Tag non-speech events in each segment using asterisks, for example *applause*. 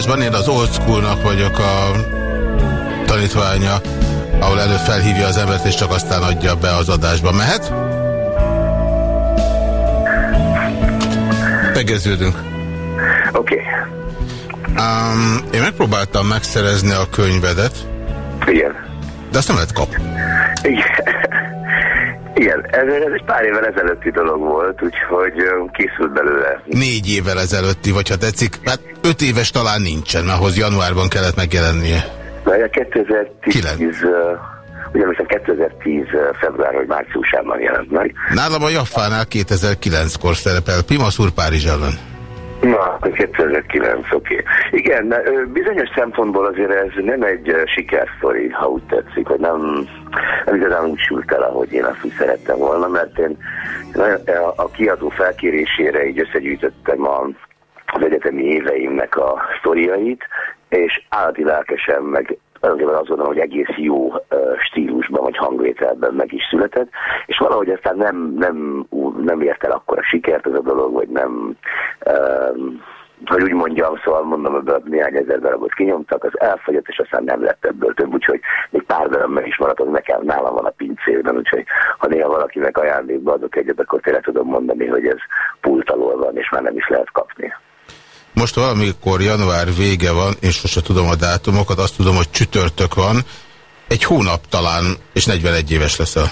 Adásban. Én az old schoolnak vagyok a tanítványa, ahol előbb felhívja az embert, és csak aztán adja be az adásba. Mehet? Tegeződünk. Oké. Okay. Um, én megpróbáltam megszerezni a könyvedet. Igen. De azt nem lehet kapni. Igen. Igen, ez, ez egy pár évvel ezelőtti dolog volt, úgyhogy készült belőle. Négy évvel ezelőtti, vagy ha tetszik, hát öt éves talán nincsen, ahhoz januárban kellett megjelennie. Na, 2010, ugye most 2010 február vagy márciusában jelent meg. Nálam a Jaffánál 2009-kor szerepel, Pimaszúr Párizs ellen. Na, 2009, oké. Okay. Igen, bizonyos szempontból azért ez nem egy sikersztori, ha úgy tetszik, hogy nem, nem igazán úgy sült el, ahogy én azt úgy szerettem volna, mert én a kiadó felkérésére így összegyűjtöttem a, az egyetemi éveimnek a sztoriait, és állati lelkesen, meg azért azt gondolom, hogy egész jó stílusban vagy hangvételben meg is született, és valahogy aztán nem, nem, nem ért el akkor a sikert ez a dolog, vagy nem, uh, hogy úgy mondjam, szóval mondom, ebből néhány ezer darabot kinyomtak, az elfogyott, és aztán nem lett ebből több, úgyhogy még pár darab meg is maradt, az nekem nálam van a pincében, úgyhogy ha néha valakinek ajándékba adok egyet, akkor tényleg tudom mondani, hogy ez pult alól van, és már nem is lehet kapni. Most valamikor január vége van, és sose tudom a dátumokat, azt tudom, hogy csütörtök van, egy hónap talán, és 41 éves leszel. *laughs*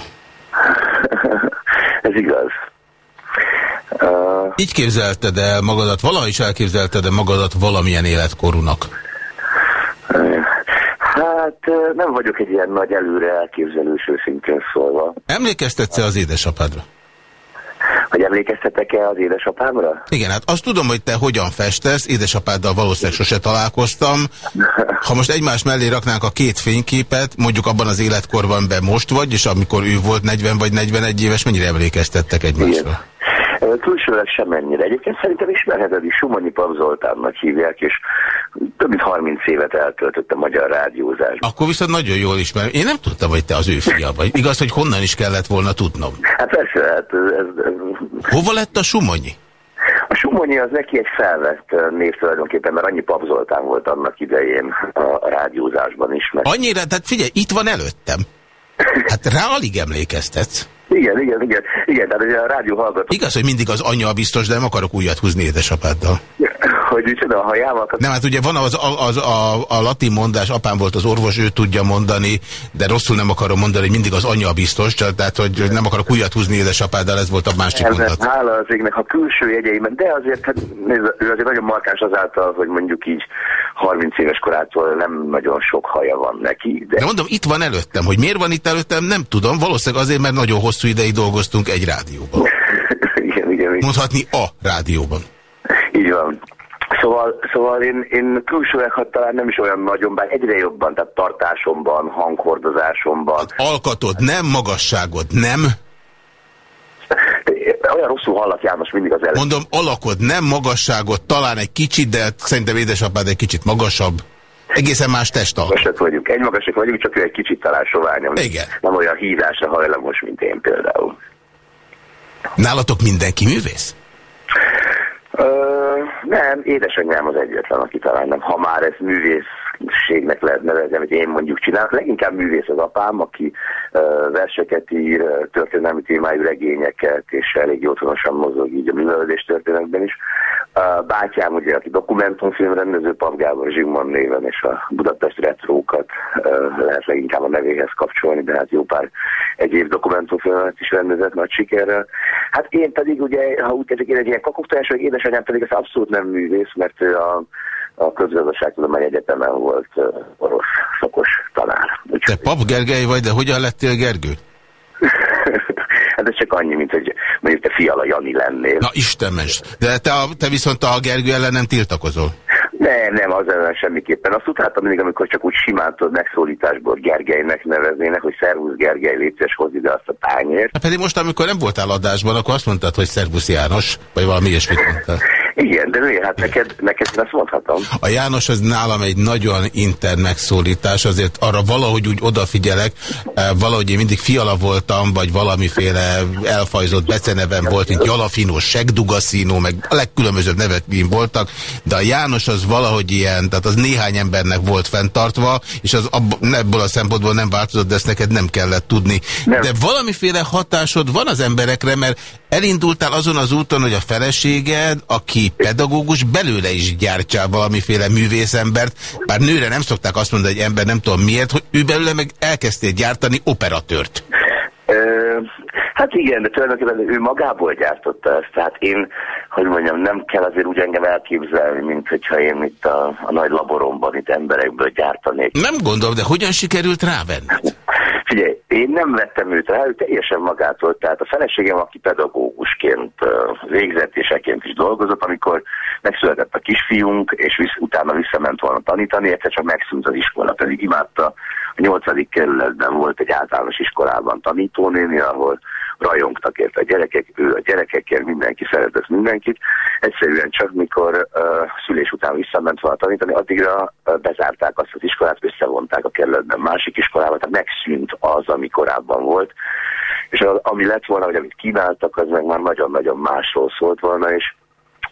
Ez igaz. Uh... Így képzelted el magadat, valahogy is elképzelted -e magadat valamilyen életkorúnak? Hát nem vagyok egy ilyen nagy előre elképzelős őszintén szólva. Emlékeztetsz-e az édesapádra? Hogy emlékeztetek-e az édesapámra? Igen, hát azt tudom, hogy te hogyan festesz, édesapáddal valószínűleg sose találkoztam. Ha most egymás mellé raknánk a két fényképet, mondjuk abban az életkorban be most vagy, és amikor ő volt 40 vagy 41 éves, mennyire emlékeztettek egymásra? Igen. Külsőleg sem ennyire. Egyébként szerintem ismerheted is, Sumonyi Pap Zoltánnak hívják, és több mint 30 évet eltöltött a magyar rádiózásban. Akkor viszont nagyon jól ismerem. Én nem tudtam, hogy te az ő fia vagy. Igaz, hogy honnan is kellett volna tudnom. Hát persze, hát ez, ez... Hova lett a Sumonyi? A Sumonyi az neki egy felvett név tulajdonképpen, mert annyi Pap Zoltán volt annak idején a rádiózásban is. Mert... Annyira, tehát figyelj, itt van előttem. Hát rá alig emlékeztetsz. Igen, igen, igen. Igen, tehát a rádió hallgató. Igaz, hogy mindig az anyja biztos, de nem akarok újat húzni édesapáddal. *laughs* Hogy micsoda a hajával? Nem, hát ugye van az, az, a, a latin mondás, apám volt az orvos, ő tudja mondani, de rosszul nem akarom mondani, hogy mindig az anya biztos, tehát hogy nem akarok újat húzni édesapáddal, ez volt a másik Ez, mondat. Hála az égnek, ha külső jegyeiben, de azért hát, nézd, ő azért nagyon markáns azáltal, hogy mondjuk így 30 éves korától nem nagyon sok haja van neki. De, de mondom, itt van előttem, hogy miért van itt előttem, nem tudom, valószínűleg azért, mert nagyon hosszú ideig dolgoztunk egy rádióban. *laughs* igen, igen, igen. Mondhatni a rádióban. Így van. Szóval, szóval én, én külsőleg hát talán nem is olyan nagyon, bár egyre jobban, tehát tartásomban, hanghordozásomban. Hát alkatod, nem magasságod, nem? Olyan rosszul hallak János mindig az előtt. Mondom, alakod, nem magasságot, talán egy kicsit, de szerintem édesapád egy kicsit magasabb. Egészen más testalkat. Magasat vagyunk. Egy magasak vagyunk, csak ő egy kicsit talán soványabb. Igen. Nem olyan hívásra hajlamos, mint én például. Nálatok mindenki művész? Nem, édesanyám az egyetlen, aki talán nem. Ha már ez művészségnek lehet nevezni, hogy én mondjuk csinálok. Leginkább művész az apám, aki verseket ír, történelmi témájú regényeket, és elég otthonosan mozog így a művelődés történetben is. Bátyám, ugye, aki dokumentumfilm rendező, Pap Gábor Zsigmond néven, és a Budapest retrókat lehet leginkább a nevéhez kapcsolni, de hát jó pár egyéb dokumentumfilmet is rendezett nagy sikerrel. Hát én pedig ugye, ha úgy tetszik, én egy ilyen kakuktás, vagy édesanyám pedig az abszolút nem művész, mert ő a, a közgazdaságtudomány egyetemen volt orosz szakos tanár. Te Pap Gergely vagy, de hogyan lettél Gergő? *laughs* hát ez csak annyi, mint hogy mondjuk te Fiala Jani lennél. Na Istenmes, de te, te viszont a Gergő ellen nem tiltakozol. Nem, nem, az ellen semmiképpen. Azt utáltam mindig, amikor csak úgy simán tudod megszólításból Gergelynek neveznének, hogy szervusz Gergely, létszes hoz ide azt a tányért. Hát pedig most, amikor nem voltál adásban, akkor azt mondtad, hogy szervusz János, vagy valami ilyesmit mondtál. Igen, de miért? Hát neked, neked én azt mondhatom. A János az nálam egy nagyon intern megszólítás, azért arra valahogy úgy odafigyelek, eh, valahogy én mindig fiala voltam, vagy valamiféle elfajzott becenevem volt, mint Jalafino, Segdugaszino, meg a legkülönbözőbb nevek voltak, de a János az valahogy ilyen, tehát az néhány embernek volt fenntartva, és az ebből a szempontból nem változott, de ezt neked nem kellett tudni. Nem. De valamiféle hatásod van az emberekre, mert elindultál azon az úton, hogy a feleséged, aki pedagógus, belőle is gyártsál valamiféle művészembert, bár nőre nem szokták azt mondani, hogy ember nem tudom miért, hogy ő belőle meg elkezdtél gyártani operatőrt. Hát igen, de tulajdonképpen ő magából gyártotta ezt. Tehát én, hogy mondjam, nem kell azért úgy engem elképzelni, mint hogyha én itt a, a nagy laboromban itt emberekből gyártanék. Nem gondolom, de hogyan sikerült rávenni? Figyelj, én nem vettem őt rá, ő teljesen magától, tehát a feleségem, aki pedagógusként végzetéseként is dolgozott, amikor megszületett a kisfiunk, és visz, utána visszament volna tanítani, egyszer csak megszűnt az iskola, pedig imádta. A nyolcadik kerületben volt egy általános iskolában tanítónéni, ahol rajongtak érte a gyerekek, ő a gyerekekért, mindenki szeretett mindenkit. Egyszerűen csak mikor uh, szülés után visszament volna tanítani, addigra uh, bezárták azt az iskolát, összevonták a kerületben másik iskolába, tehát megszűnt az, ami korábban volt. És az, ami lett volna, hogy amit kínáltak, az meg már nagyon-nagyon másról szólt volna, és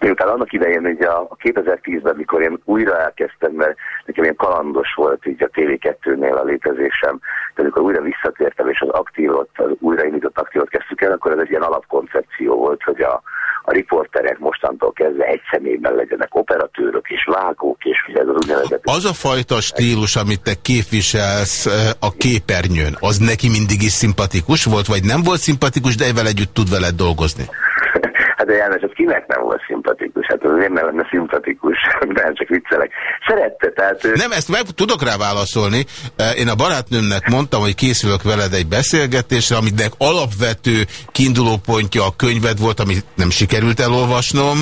Miután annak idején, ugye a 2010-ben, mikor én újra elkezdtem, mert nekem ilyen kalandos volt így a TV2-nél a létezésem, de amikor újra visszatértem, és az aktívot, az újraindított aktívot kezdtük el, akkor ez egy ilyen alapkoncepció volt, hogy a, a riporterek mostantól kezdve egy személyben legyenek operatőrök és vágók, és ugye ez az úgynevezett... Az a fajta stílus, amit te képviselsz a képernyőn, az neki mindig is szimpatikus volt, vagy nem volt szimpatikus, de ezzel együtt tud veled dolgozni? Hát János, az kinek nem volt szimpatikus? Hát azért nem lenne szimpatikus, *laughs* de csak viccelek. Szerette, tehát... Ő... Nem, ezt meg tudok rá válaszolni. Én a barátnőmnek mondtam, hogy készülök veled egy beszélgetésre, aminek alapvető kiindulópontja a könyved volt, amit nem sikerült elolvasnom,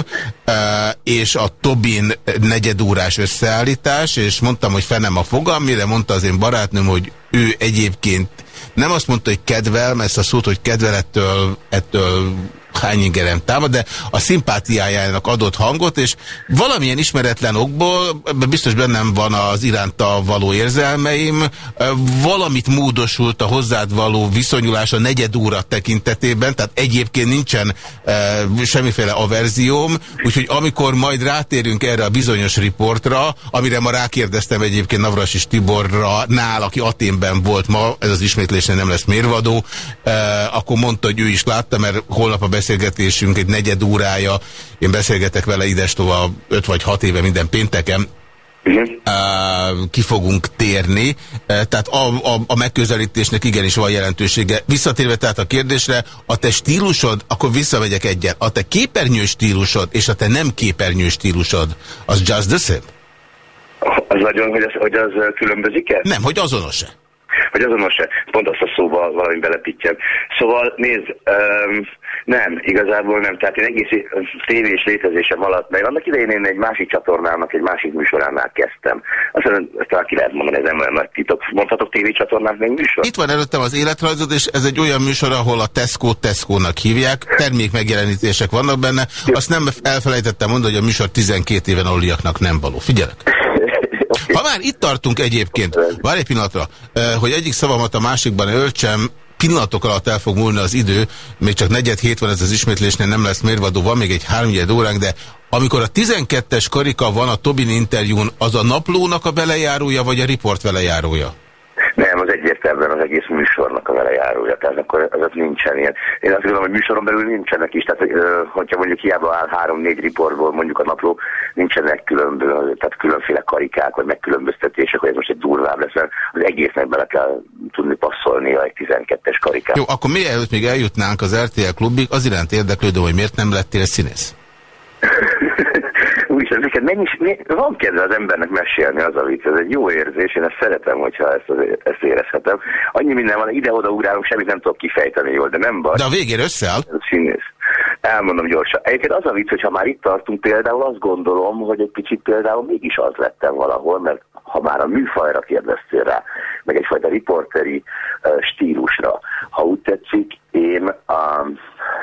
és a Tobin negyedórás összeállítás, és mondtam, hogy fenem a fogam, mire mondta az én barátnőm, hogy ő egyébként nem azt mondta, hogy kedvel, mert ezt a szót, hogy kedvel ettől, ettől hány ingerem támad, de a szimpátiájának adott hangot, és valamilyen ismeretlen okból, biztos bennem van az iránta való érzelmeim, valamit módosult a hozzád való viszonyulás a negyed óra tekintetében, tehát egyébként nincsen e, semmiféle averzióm, úgyhogy amikor majd rátérünk erre a bizonyos riportra, amire ma rákérdeztem egyébként Navras és Tiborra, nál, aki Aténben volt ma, ez az ismétlésnél nem lesz mérvadó, e, akkor mondta, hogy ő is látta, mert holnap a beszélgetésünk egy negyed órája, én beszélgetek vele idestova 5 vagy 6 éve minden pénteken, Uh, ki fogunk térni, tehát a, a, a megközelítésnek igenis van jelentősége. Visszatérve tehát a kérdésre, a te stílusod, akkor visszamegyek egyen, a te képernyő stílusod és a te nem képernyő stílusod, az just the same? Az nagyon, hogy az, hogy az különbözik-e? Nem, hogy azonos-e? Hogy azonos-e? Pont azt a szóval valami belepítjem. Szóval nézd, um, nem, igazából nem. Tehát én egész tévés létezésem alatt, meg annak idején én egy másik csatornának, egy másik műsoránál kezdtem. Azt mondom, ezt talán ki lehet mondani, ez nem olyan nagy titok. Mondhatok tévécsatornák meg műsor? Itt van előttem az életrajzod, és ez egy olyan műsor, ahol a Tesco Tesco-nak hívják, termék megjelenítések vannak benne. Azt nem elfelejtettem mondani, hogy a műsor 12 éven aluliaknak nem való. Figyelek! Ha már itt tartunk egyébként, várj egy pillanatra, hogy egyik szavamat a másikban öltsem, pillanatok alatt el fog múlni az idő, még csak negyed hét van ez az ismétlésnél, nem lesz mérvadó, van még egy háromnyed óránk, de amikor a 12-es karika van a Tobin interjún, az a naplónak a belejárója, vagy a riport velejárója? Nem, az egyértelműen az egész műsornak a velejárója, tehát akkor az nincsen ilyen. Én azt gondolom, hogy műsoron belül nincsenek is, tehát hogyha mondjuk hiába áll három-négy riportból mondjuk a napló, nincsenek különböző, tehát különféle karikák, vagy megkülönböztetések, hogy ez most egy durvább lesz, mert az egésznek bele kell tudni passzolni egy 12-es karikát. Jó, akkor mielőtt még eljutnánk az RTL klubig, az iránt érdeklődöm, hogy miért nem lettél színész? *laughs* Úgyis ezeket mennyis, van kedve az embernek mesélni az a vicc, ez egy jó érzés, én ezt szeretem, hogyha ezt, ezt érezhetem. Annyi minden van, ide-oda ugrálunk, semmit nem tudok kifejteni jól, de nem baj. De a végén összeáll? Színész. Elmondom gyorsan. Egyébként az a vicc, hogyha már itt tartunk például, azt gondolom, hogy egy kicsit például mégis az lettem valahol, mert ha már a műfajra kérdeztél rá, meg egyfajta riporteri stílusra, ha úgy tetszik, én um,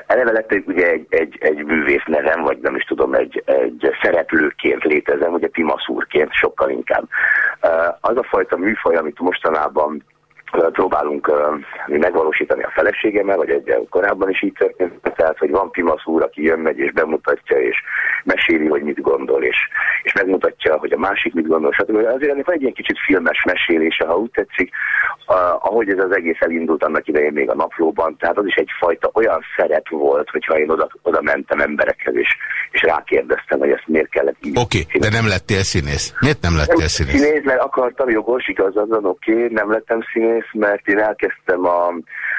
eleve lett ugye egy, egy, egy művész nevem, vagy nem is tudom, egy, egy szereplőként létezem, ugye Timaszúrként sokkal inkább. Az a fajta műfaj, amit mostanában próbálunk mi megvalósítani a feleségemmel, vagy egy korábban is így történt, tehát, hogy van Pimasz úr, aki jön, megy és bemutatja, és meséli, hogy mit gondol, és, és megmutatja, hogy a másik mit gondol, stb. Azért ennek van egy ilyen kicsit filmes mesélése, ha úgy tetszik, ahogy ez az egész elindult annak idején még a naplóban, tehát az is egyfajta olyan szerep volt, hogyha én oda, oda mentem emberekhez, és, és rákérdeztem, hogy ezt miért kellett így. Oké, okay, de nem lettél színész. Miért nem lettél színész? Színész, mert akartam, jogos, igazad oké, okay, nem lettem színész, mert én elkezdtem a,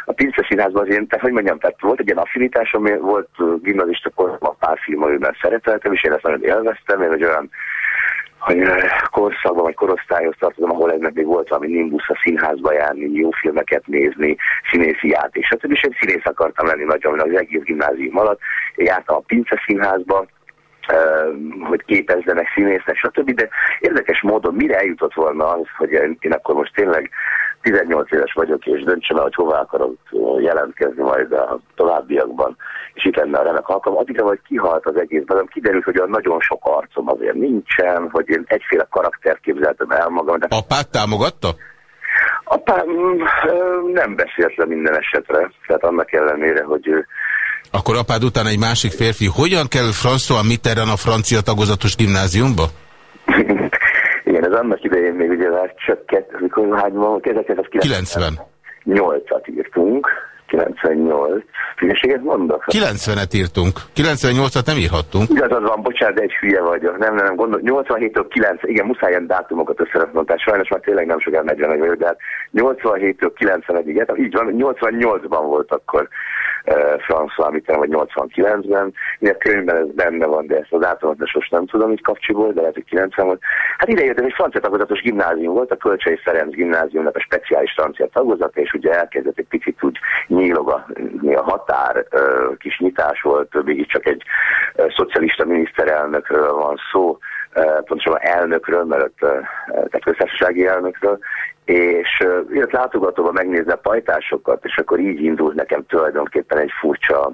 a Pince Színházban, az én, tehát hogy mondjam, tehát volt egy ilyen affinitásom, volt gimnazista korom, a pár film, amiben szereteltem, és én ezt nagyon élveztem, én egy olyan hogy korszakban vagy korosztályhoz tartozom, ahol ennek még volt valami Nimbus a színházba járni, jó filmeket nézni, színészi játék, stb. És én színész akartam lenni nagyon az egész gimnázium alatt. Én jártam a Pince Színházba, hogy képezzenek színésznek, stb. De érdekes módon mire eljutott volna az, hogy én akkor most tényleg 18 éves vagyok, és döntsem el, hogy hova akarok jelentkezni majd a továbbiakban, és itt lenne a remek alkalom. Addigra vagy kihalt az egész, de kiderült, hogy olyan nagyon sok arcom azért nincsen, hogy én egyféle karakter képzeltem el magam. De... Apát támogatta? Apám nem beszélt le minden esetre, tehát annak ellenére, hogy ő akkor apád után egy másik férfi. Hogyan kell François Mitterrand a francia tagozatos gimnáziumba? *laughs* Ez annak idején még ugye már csökkent, mikor hányban, 1990. 8-at írtunk, 98. Hülyeséget mondok? 90-et írtunk. 98-at nem írhattunk. Igazad van, bocsánat, egy hülye vagyok. Nem, nem, nem, gondol. 87-től 9, igen, muszáj ilyen dátumokat összeraknom, tehát sajnos már tényleg nem sokáig 40 vagyok, de hát 87-től 91-ig, hát így van, 88-ban volt akkor François Mitterrand, vagy 89-ben. Minden könyvben ez benne van, de ezt az de sosem nem tudom, itt kapcsiból, de lehet, hogy 90 volt. Hát ide jöttem, egy francia tagozatos gimnázium volt, a Kölcsei Ferenc gimnáziumnak a speciális francia tagozata, és ugye elkezdett egy picit úgy nyílogatni a határ, kis nyitás volt, mégiscsak egy szocialista miniszterelnökről van szó, pontosabban elnökről, mert tehát köztársasági elnökről, és jött látogatóba megnézni a pajtásokat, és akkor így indult nekem tulajdonképpen egy furcsa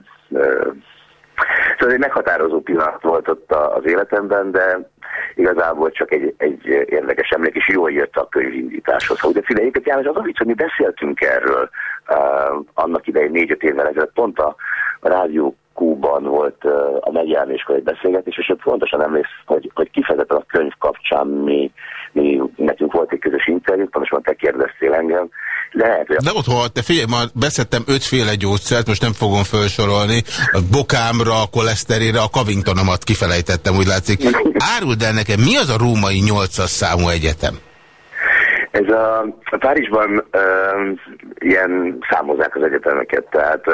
Szóval egy meghatározó pillanat volt ott az életemben, de igazából csak egy, egy érdekes emlék, és jól jött a könyvindításhoz. Ugye Fidejéket János, az a vicc, hogy mi beszéltünk erről uh, annak idején négy-öt évvel ezelőtt, pont a, rádió Kúban volt uh, a megjelenéskor egy beszélgetés, és ott fontosan emléksz, hogy, hogy kifejezetten a könyv kapcsán mi, mi, nekünk volt egy közös interjú, pontosan te kérdeztél engem, Lehet, De otthon, te figyelj, már beszedtem ötféle gyógyszert, most nem fogom felsorolni. A bokámra, a koleszterére, a Covingtonomat kifelejtettem, úgy látszik. *laughs* Áruld el nekem, mi az a római 800 számú egyetem? Ez a, a Párizsban ö, ilyen számozzák az egyetemeket, tehát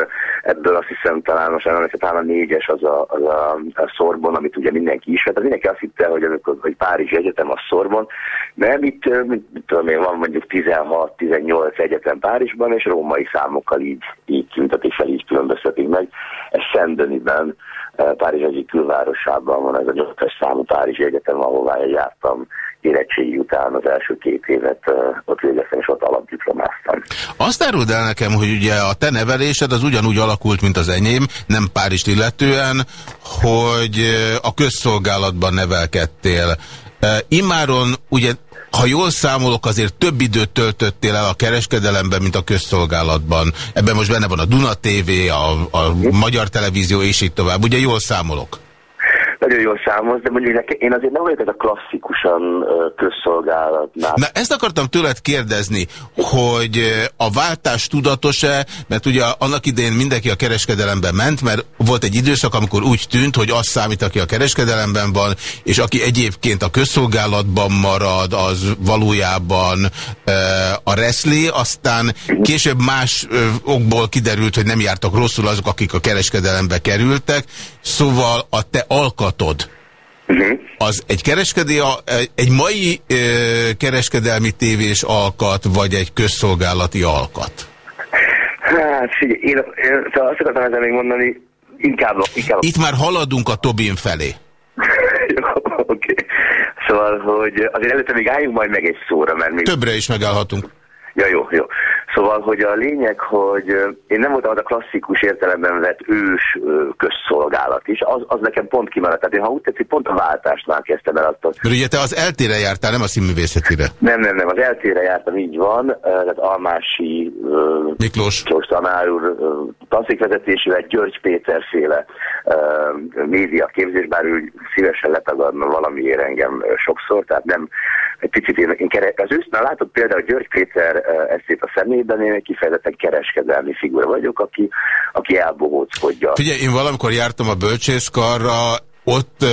ebből azt hiszem talán most emlékszem, talán a négyes az a, az a, a Szorbon, amit ugye mindenki ismer. Tehát mindenki azt hitte, hogy, amikor, hogy Párizsi Egyetem a Szorbon, mert mit, mit, mit tudom én, van mondjuk 16-18 egyetem Párizsban, és római számokkal így, így tüntetik fel, így különböztetik meg. Ez Szendeniben, Párizs egyik külvárosában van ez a 8 számú Párizsi Egyetem, ahová jártam érettségi után az első két évet ott végeztem, és ott alapdiplomáztam. Azt áruld el nekem, hogy ugye a te nevelésed az ugyanúgy alakult, mint az enyém, nem Párizst illetően, hogy a közszolgálatban nevelkedtél. Immáron ugye ha jól számolok, azért több időt töltöttél el a kereskedelemben, mint a közszolgálatban. Ebben most benne van a Duna TV, a, a Magyar Televízió, és így tovább. Ugye jól számolok? Nagyon jól számoz, de mondjuk én azért nem vagyok ez a klasszikusan közszolgálatnál. Na ezt akartam tőled kérdezni, hogy a váltás tudatos-e, mert ugye annak idején mindenki a kereskedelemben ment, mert volt egy időszak, amikor úgy tűnt, hogy az számít, aki a kereskedelemben van, és aki egyébként a közszolgálatban marad, az valójában a reszli, aztán később más okból kiderült, hogy nem jártak rosszul azok, akik a kereskedelembe kerültek, szóval a te alkat alkotod, uh-huh. az egy kereskedő, egy mai ö, kereskedelmi tévés alkat, vagy egy közszolgálati alkat? Hát figyelj, én, én szóval azt akartam ezzel még mondani, inkább, inkább... Itt már haladunk a Tobin felé. *laughs* Jó, oké. Okay. Szóval, hogy azért előtte még álljunk majd meg egy szóra, mert még... Többre is megállhatunk. Ja, jó, jó. Szóval, hogy a lényeg, hogy én nem voltam az a klasszikus értelemben vett ős közszolgálat is, az, az nekem pont kimaradt. Tehát én, ha úgy tetszik, pont a váltásnál kezdtem el azt. Mert ugye te az eltére jártál, nem a színművészetire. Nem, nem, nem, az eltére jártam, így van. Tehát Almási Miklós, Miklós tanár úr tanszékvezetésével György Péter féle média képzés, bár ő szívesen letagadna valamiért engem sokszor, tehát nem egy picit én, én kere, az őszben látod például György Péter eszét a szemében, én egy kifejezetten kereskedelmi figura vagyok, aki, aki elbohóckodja. Figyelj, én valamikor jártam a bölcsészkarra, ott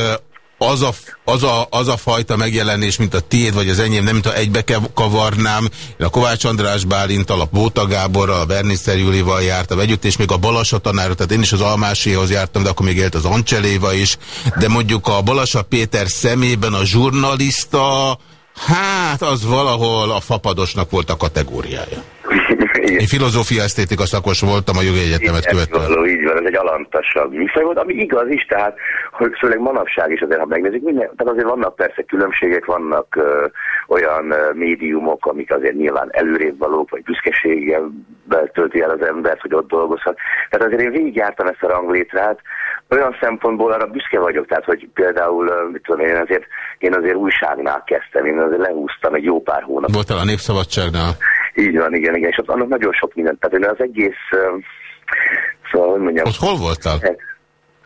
az a, az, a, az a fajta megjelenés, mint a tiéd vagy az enyém, nem mint a egybe kavarnám. Én a Kovács András Bálintal, a Bóta Gáborral, a Berniszer Júlival jártam együtt, és még a Balassa tanárra, tehát én is az Almásihoz jártam, de akkor még élt az Ancseléva is. De mondjuk a Balassa Péter szemében a zsurnalista, Hát, az valahol a fapadosnak volt a kategóriája. Én filozófia esztétika szakos voltam a jogi egyetemet követően. Való, így van, ez egy alantasabb műfaj volt, ami igaz is, tehát, hogy főleg manapság is azért, ha megnézzük, minden, tehát azért vannak persze különbségek, vannak ö, olyan ö, médiumok, amik azért nyilván előrébb valók, vagy büszkeséggel tölti el az embert, hogy ott dolgozhat. Tehát azért én végigjártam ezt a ranglétrát, olyan szempontból arra büszke vagyok, tehát hogy például, mit tudom én azért, én azért újságnál kezdtem, én azért lehúztam egy jó pár hónap. Voltál a Népszabadságnál? Így van, igen, igen, és ott annak nagyon sok mindent, tehát az egész, szóval, hogy mondjam. Ott hol voltál? Hát,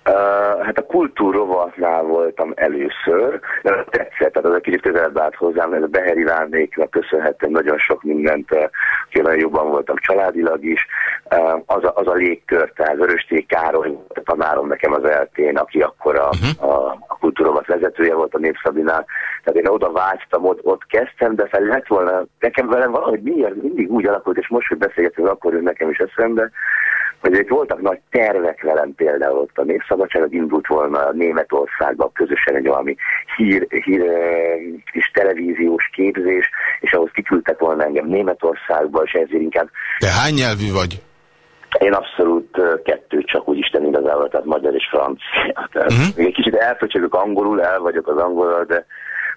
Uh, hát a kultúrovatnál voltam először, de tetszett, tehát az egy kicsit közelebb állt hozzám, ez a Beheri Várnéknak köszönhettem nagyon sok mindent, uh, nagyon jobban voltam családilag is. Uh, az, a, az a légkör, tehát Vörösték Károly, a tanárom nekem az eltén, aki akkor a, a, a kultúrovat vezetője volt a Népszabinál, tehát én oda vágytam, ott, ott kezdtem, de fel lett volna, nekem velem valahogy miért mindig úgy alakult, és most, hogy beszélgetünk, akkor jön nekem is eszembe, hogy itt voltak nagy tervek velem például ott a Népszabadság, indult volna Németországban közösen egy valami hír, hír kis televíziós képzés, és ahhoz kiküldtek volna engem Németországba, és ezért inkább... Te hány nyelvű vagy? Én abszolút kettő, csak úgy Isten igazából, tehát magyar és francia. Tehát uh -huh. Egy kicsit elpöcsögök angolul, el vagyok az angolul, de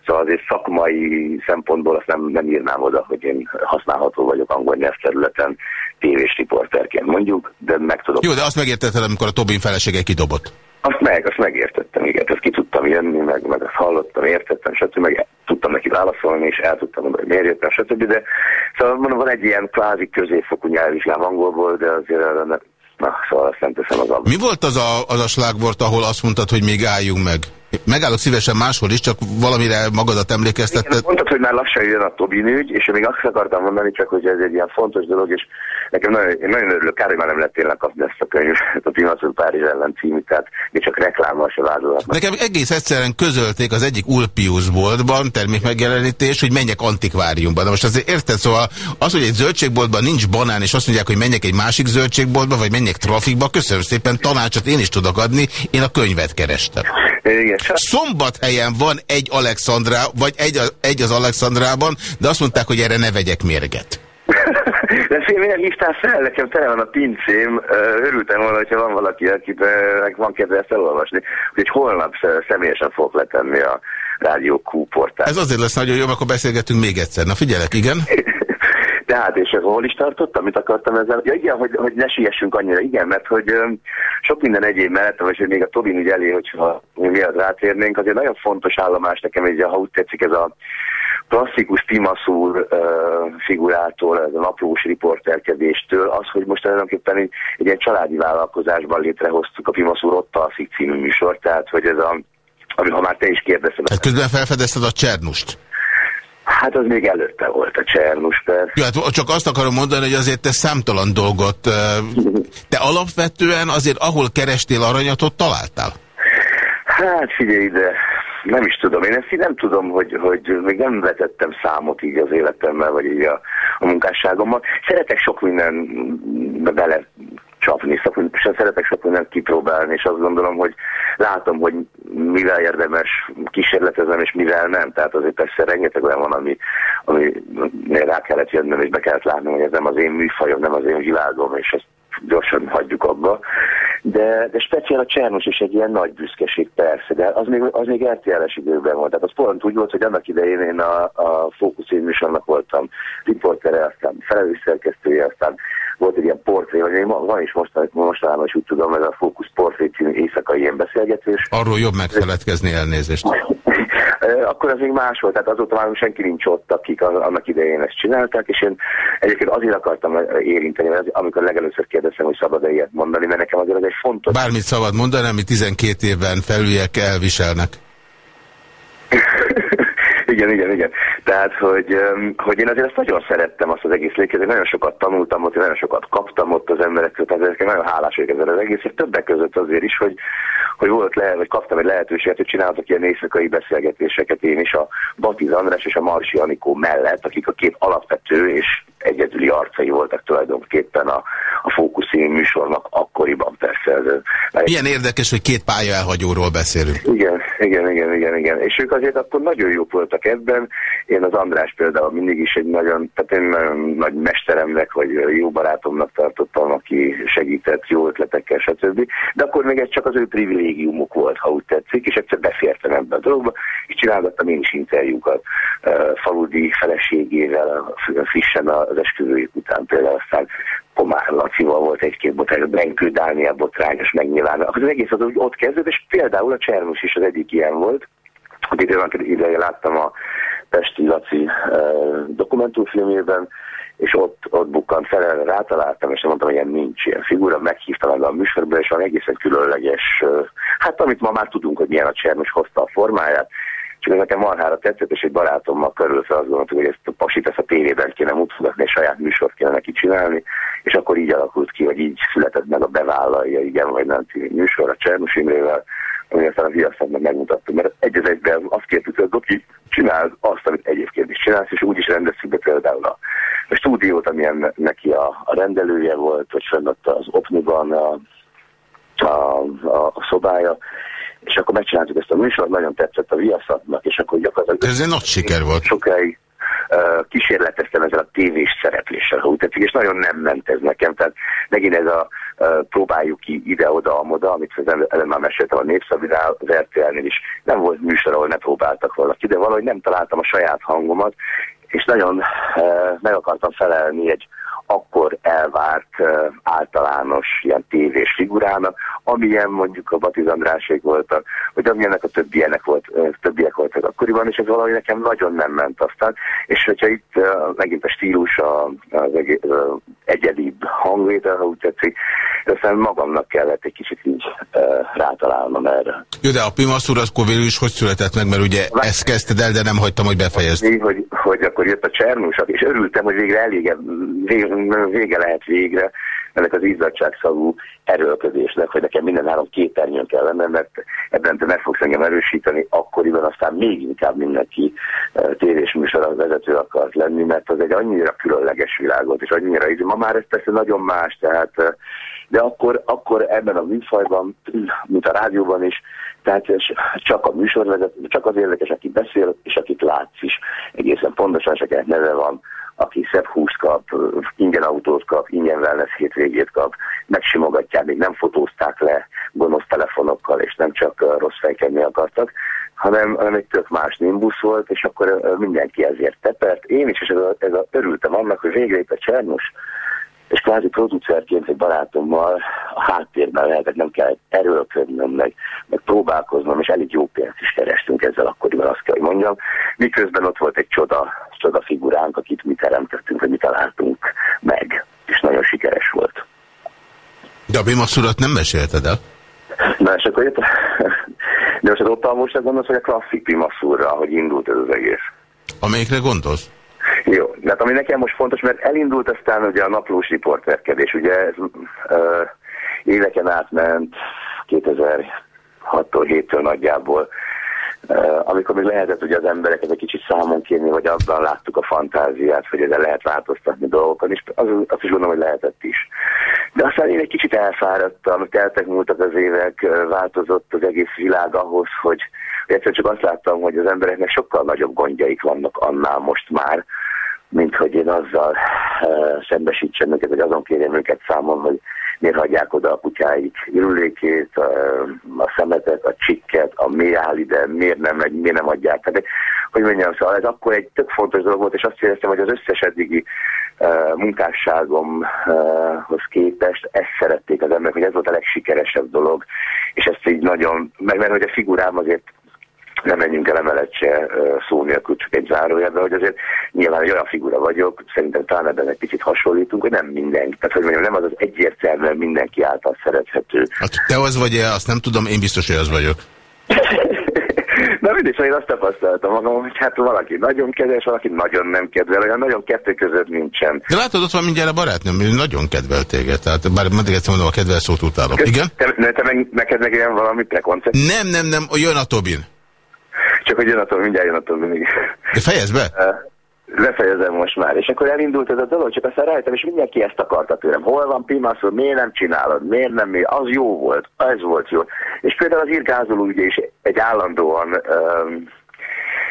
Szóval azért szakmai szempontból azt nem, nem írnám oda, hogy én használható vagyok angol nyelvterületen tévés riporterként mondjuk, de meg tudok. Jó, de azt megértetted, amikor a Tobin felesége kidobott. Azt meg, azt megértettem, igen, ezt ki tudtam jönni, meg, meg azt hallottam, értettem, stb. meg tudtam neki válaszolni, és el tudtam mondani, hogy miért jöttem, stb. De szóval mondom, van egy ilyen kvázi középfokú nyelvvizsgám angolból, de azért na, szóval azt nem teszem az abban. Mi volt az a, az a slágvort, ahol azt mondtad, hogy még álljunk meg? Megállok szívesen máshol is, csak valamire magadat emlékeztetted. Mondtad, hogy már lassan jön a Tobin ügy, és én még azt akartam mondani, csak hogy ez egy ilyen fontos dolog, és nekem nagyon, én nagyon örülök, kár, hogy már nem lett tényleg kapni ezt a könyvet, *laughs* a Pinacul Párizs ellen című, tehát még csak reklámmal se vádolhatnak. Nekem egész egyszerűen közölték az egyik Ulpius boltban, termékmegjelenítés, hogy menjek antikváriumban. De most azért érted, szóval az, hogy egy zöldségboltban nincs banán, és azt mondják, hogy menjek egy másik zöldségboltba, vagy menjek trafikba, köszönöm szépen, tanácsot én is tudok adni, én a könyvet kerestem. Igen, Szombathelyen van egy Alexandrá, vagy egy, egy az Alexandrában, de azt mondták, hogy erre ne vegyek mérget. *laughs* De fél miért hívtál fel? Nekem tele van a pincém. Örültem volna, hogyha van valaki, akit van kedve ezt elolvasni. Úgyhogy holnap személyesen fogok letenni a Rádió Q portál. Ez azért lesz nagyon jó, akkor beszélgetünk még egyszer. Na figyelek, igen? *laughs* Tehát, és ez hol is tartottam, mit akartam ezzel? Ja igen, hogy, hogy ne siessünk annyira, igen, mert hogy sok minden egyéb mellett, vagy hogy még a Tobin ügy elé, hogyha mi az rátérnénk, azért nagyon fontos állomás nekem, hogy ha úgy tetszik ez a klasszikus Timaszúr uh, figurától, ez a naplós riporterkedéstől, az, hogy most tulajdonképpen egy, egy ilyen családi vállalkozásban létrehoztuk a Timaszúr ott alszik című műsor, tehát hogy ez a, ami ha már te is kérdezted. Hát közben felfedezted a Csernust. Hát az még előtte volt a Csernus, persze. Jó, hát csak azt akarom mondani, hogy azért te számtalan dolgot, *laughs* te alapvetően azért ahol kerestél aranyatot találtál? Hát figyelj ide, nem is tudom. Én ezt így nem tudom, hogy, hogy még nem vetettem számot így az életemmel, vagy így a, a munkásságommal. Szeretek sok minden bele csapni, szóval szeretek mindent kipróbálni, és azt gondolom, hogy látom, hogy mivel érdemes kísérletezni, és mivel nem. Tehát azért persze rengeteg olyan van, ami, ami rá kellett jönnöm, és be kellett látnom, hogy ez nem az én műfajom, nem az én világom, és ezt gyorsan hagyjuk abba. De, de speciál a Csernos is egy ilyen nagy büszkeség, persze, de az még, az még RTL-es időben volt. Tehát az pont úgy volt, hogy annak idején én a, a Fókusz műsornak voltam riportere, aztán felelős szerkesztője, aztán volt egy ilyen portré, vagy van is most, mostanában is úgy tudom, ez a Fókusz portré című éjszakai ilyen beszélgetés. Arról jobb megfeledkezni elnézést. *laughs* Akkor az még más volt, tehát azóta már senki nincs ott, akik annak idején ezt csinálták, és én egyébként azért akartam érinteni, mert amikor legelőször kérdeztem, hogy szabad-e ilyet mondani, mert nekem azért ez egy fontos... Bármit szabad mondani, ami 12 évben felüljek elviselnek. *laughs* igen, igen, igen. Tehát, hogy, hogy én azért ezt nagyon szerettem, azt az egész lékezet, nagyon sokat tanultam ott, nagyon sokat kaptam ott az emberektől, tehát ezek nagyon hálás vagyok ezzel az egész, és többek között azért is, hogy, hogy volt le, vagy kaptam egy lehetőséget, hogy csináltak ilyen éjszakai beszélgetéseket én is a Batiz András és a Marsi Anikó mellett, akik a két alapvető és egyedüli arcai voltak tulajdonképpen a, a fókuszín műsornak akkoriban persze. Ez, Milyen érdekes, hogy két pálya elhagyóról beszélünk. Igen, igen, igen, igen, igen. És ők azért akkor nagyon jók voltak ebben. Én az András például mindig is egy nagyon, tehát én nagyon nagy mesteremnek, vagy jó barátomnak tartottam, aki segített jó ötletekkel, stb. De akkor még ez csak az ő privilégiumuk volt, ha úgy tetszik, és egyszer befértem ebbe a dologba, és csinálgattam én is interjúkat uh, faludi feleségével, frissen az esküvőjük után például aztán Komár Lacival volt egy-két botrány, Benkő Dániel botrányos megnyilván. Az egész az úgy ott kezdődött, és például a Csermus is az egyik ilyen volt, hogy időben ideje láttam a Pesti Laci uh, dokumentumfilmjében, és ott, ott bukkant fel, erre rátaláltam, és mondtam, hogy ilyen nincs ilyen figura, meghívtam a műsorba, és van egészen különleges, hát amit ma már tudunk, hogy milyen a Csermus hozta a formáját, csak ez nekem marhára tetszett, és egy barátommal körülötte azt gondoltuk, hogy ezt a pasit ezt a tévében kéne mutatni, és saját műsort kéne neki csinálni, és akkor így alakult ki, hogy így született meg a bevállalja, igen, vagy nem című műsor a Csernus Imrével, ami aztán a viasztatnak megmutattuk, mert egy az egyben azt kértük, hogy Doki, csináld azt, amit egyébként is csinálsz, és úgy is rendeztük be például a, a stúdiót, amilyen neki a, a rendelője volt, vagy fennadta az Opniban a, a, a, a szobája, és akkor megcsináltuk ezt a műsort, nagyon tetszett a viaszatnak, és akkor gyakorlatilag... Ez egy nagy siker volt. Sokáig uh, kísérleteztem ezzel a tévés szerepléssel, ha úgy tetszik, és nagyon nem ment ez nekem, tehát megint ez a uh, próbáljuk ki ide-oda, amoda, amit az előbb már meséltem a Népszabinál, az RTL-nél is, nem volt műsor, ahol ne próbáltak valaki, de valahogy nem találtam a saját hangomat, és nagyon uh, meg akartam felelni egy akkor elvárt általános ilyen tévés figurának, amilyen mondjuk a Batiz Andrásék voltak, vagy amilyenek a többienek volt, többiek voltak akkoriban, és ez valahogy nekem nagyon nem ment aztán, és hogyha itt megint a stílus, az, az egyedibb hangvétel, ha úgy tetszik, aztán magamnak kellett egy kicsit így rátalálnom erre. Jó, de a Pimaszúr az végül is hogy született meg, mert ugye Vár... ezt kezdted el, de nem hagytam, hogy befejezd. Hogy, hogy akkor jött a Csernusat, és örültem, hogy végre elége, vége, vége lehet végre ennek az izzadságszagú erőlködésnek, hogy nekem minden három képernyőn kell lennem, mert ebben te meg fogsz engem erősíteni, akkoriban aztán még inkább mindenki tévésműsor vezető akart lenni, mert az egy annyira különleges világ volt, és annyira, ma már ez persze nagyon más, tehát de akkor, akkor ebben a műfajban, mint a rádióban is, tehát csak a műsorvezető, csak az érdekes, aki beszél, és akit látsz is. Egészen pontosan csak neve van, aki szebb húst kap, ingyen autót kap, ingyen wellness hétvégét kap, megsimogatják, még nem fotózták le gonosz telefonokkal, és nem csak rossz fejkenni akartak, hanem, hanem egy tök más nimbusz volt, és akkor mindenki ezért tepert. Én is, és ez a, ez a, örültem annak, hogy végre itt a Csernus, és kvázi producerként egy barátommal a háttérben lehetett, nem kell erőlködnöm, meg, meg próbálkoznom, és elég jó pénzt is kerestünk ezzel akkoriban, azt kell, hogy mondjam. Miközben ott volt egy csoda, csoda figuránk, akit mi teremtettünk, vagy mi találtunk meg, és nagyon sikeres volt. De a Bimaszurat nem mesélted el? Na, és akkor jött, *laughs* de most ott almosra gondolsz, hogy a klasszik Bimaszúrra, hogy indult ez az egész. Amelyikre gondolsz? Jó, de hát ami nekem most fontos, mert elindult aztán ugye a naplós riporterkedés, ugye ez uh, éveken átment 2006-tól, 7-től nagyjából, amikor még lehetett ugye az embereket egy kicsit számon kérni, vagy abban láttuk a fantáziát, hogy ezzel lehet változtatni dolgokat, és az, azt is gondolom, hogy lehetett is. De aztán én egy kicsit elfáradtam, teltek múltak az évek, változott az egész világ ahhoz, hogy Egyszerűen csak azt láttam, hogy az embereknek sokkal nagyobb gondjaik vannak annál most már, mint hogy én azzal uh, szembesítsem őket, vagy azon kérjem őket számon, hogy miért hagyják oda a kutyáik ürülékét, szemetet, a csikket, a ide, miért nem, megy, miért nem adják. Tehát, hogy mondjam, szóval ez akkor egy tök fontos dolog volt, és azt éreztem, hogy az összes eddigi uh, munkásságomhoz képest ezt szerették az emberek, hogy ez volt a legsikeresebb dolog, és ezt így nagyon, meg mert hogy a figurám azért nem menjünk el emelet se szó nélkül, csak egy zárójel, de hogy azért nyilván egy olyan figura vagyok, szerintem talán ebben egy picit hasonlítunk, hogy nem mindenki, tehát hogy mondjam, nem az az egyértelműen mindenki által szerethető. Hát te az vagy-e, azt nem tudom, én biztos, hogy az vagyok. *laughs* Na mindig, szóval én azt tapasztaltam magam, hogy hát valaki nagyon kedves, valaki nagyon nem kedvel, olyan nagyon kettő között nincsen. De látod, ott van mindjárt a barátnőm, ő nagyon kedvel téged, tehát bár mindig ezt mondom, a kedvel szót utálom. Igen? Te, te, meg, neked meg ilyen valami prekoncept? Nem, nem, nem, jön a Tobin. Csak hogy jön attól, mindjárt jön attól mindig. De fejezd be! *laughs* Befejezem most már. És akkor elindult ez a dolog, csak aztán rájöttem, és mindenki ezt akarta tőlem. Hol van Pimaszor, miért nem csinálod, miért nem, mi? az jó volt, ez volt jó. És például az írgázoló ugye is egy állandóan um,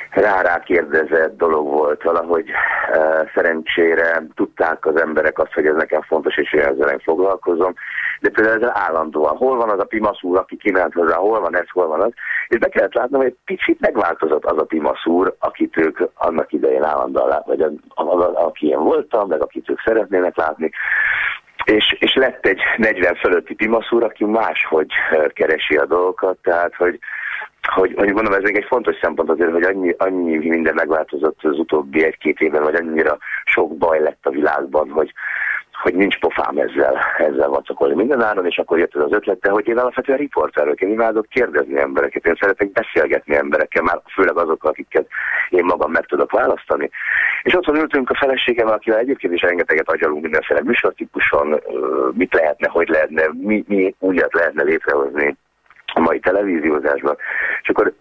rá-rá kérdezett dolog volt valahogy uh, szerencsére tudták az emberek azt, hogy ez nekem fontos, és én ezzel foglalkozom de például ezzel állandóan. Hol van az a Pimaszúr, aki kínált hozzá, hol van ez, hol van az. És be kellett látnom, hogy egy picit megváltozott az a Pimaszúr, akit ők annak idején állandóan lát, vagy a, a, a, aki én voltam, meg akit ők szeretnének látni. És, és lett egy 40 fölötti Pimaszúr, aki máshogy keresi a dolgokat, tehát hogy hogy, hogy mondom, ez még egy fontos szempont azért, hogy annyi, annyi minden megváltozott az utóbbi egy-két évben, vagy annyira sok baj lett a világban, hogy, hogy nincs pofám ezzel, ezzel vacakolni minden áron, és akkor jött ez az ötlete, hogy én alapvetően riporterök, én imádok kérdezni embereket, én szeretek beszélgetni emberekkel, már főleg azokkal, akiket én magam meg tudok választani. És otthon ültünk a feleségemmel, akivel egyébként is rengeteget agyalunk mindenféle műsortípuson, mit lehetne, hogy lehetne, mi, mi újat lehetne létrehozni a mai televíziózásban. És akkor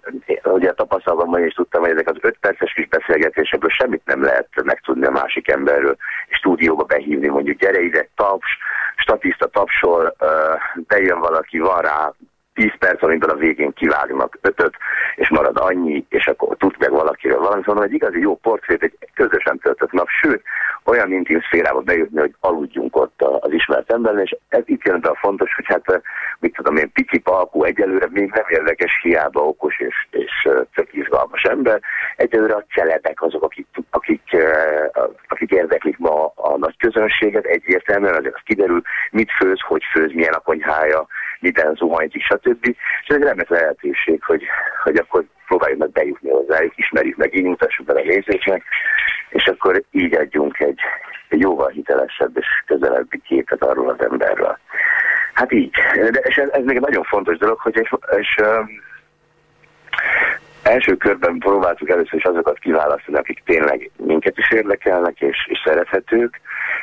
ugye tapasztalva ma is tudtam, hogy ezek az öt perces kis beszélgetésekből semmit nem lehet megtudni a másik emberről, stúdióba behívni, mondjuk gyere ide, taps, statiszta tapsol, bejön valaki, van rá 10 perc, amiből a végén kivágnak ötöt, és marad annyi, és akkor tud meg valakiről valami. Szóval egy igazi jó portrét, egy közösen töltött nap, sőt, olyan intim szférába bejutni, hogy aludjunk ott az ismert emberen, és ez itt jön a fontos, hogy hát, mit tudom én, pici palkú egyelőre még nem érdekes, hiába okos és, és tök izgalmas ember. Egyelőre a celebek azok, akik, akik, akik érdeklik ma a nagy közönséget, egyértelműen azért az kiderül, mit főz, hogy főz, milyen a konyhája, miben zuhanyzik, stb. És ez egy remek lehetőség, hogy, hogy akkor próbáljuk meg bejutni hozzájuk, ismerjük meg, így mutassuk bele a nézőknek, és akkor így adjunk egy, egy jóval hitelesebb és közelebbi képet arról az emberről. Hát így. De, és ez, ez még egy nagyon fontos dolog, hogy és, és um, első körben próbáltuk először is azokat kiválasztani, akik tényleg minket is érdekelnek és, és szerethetők,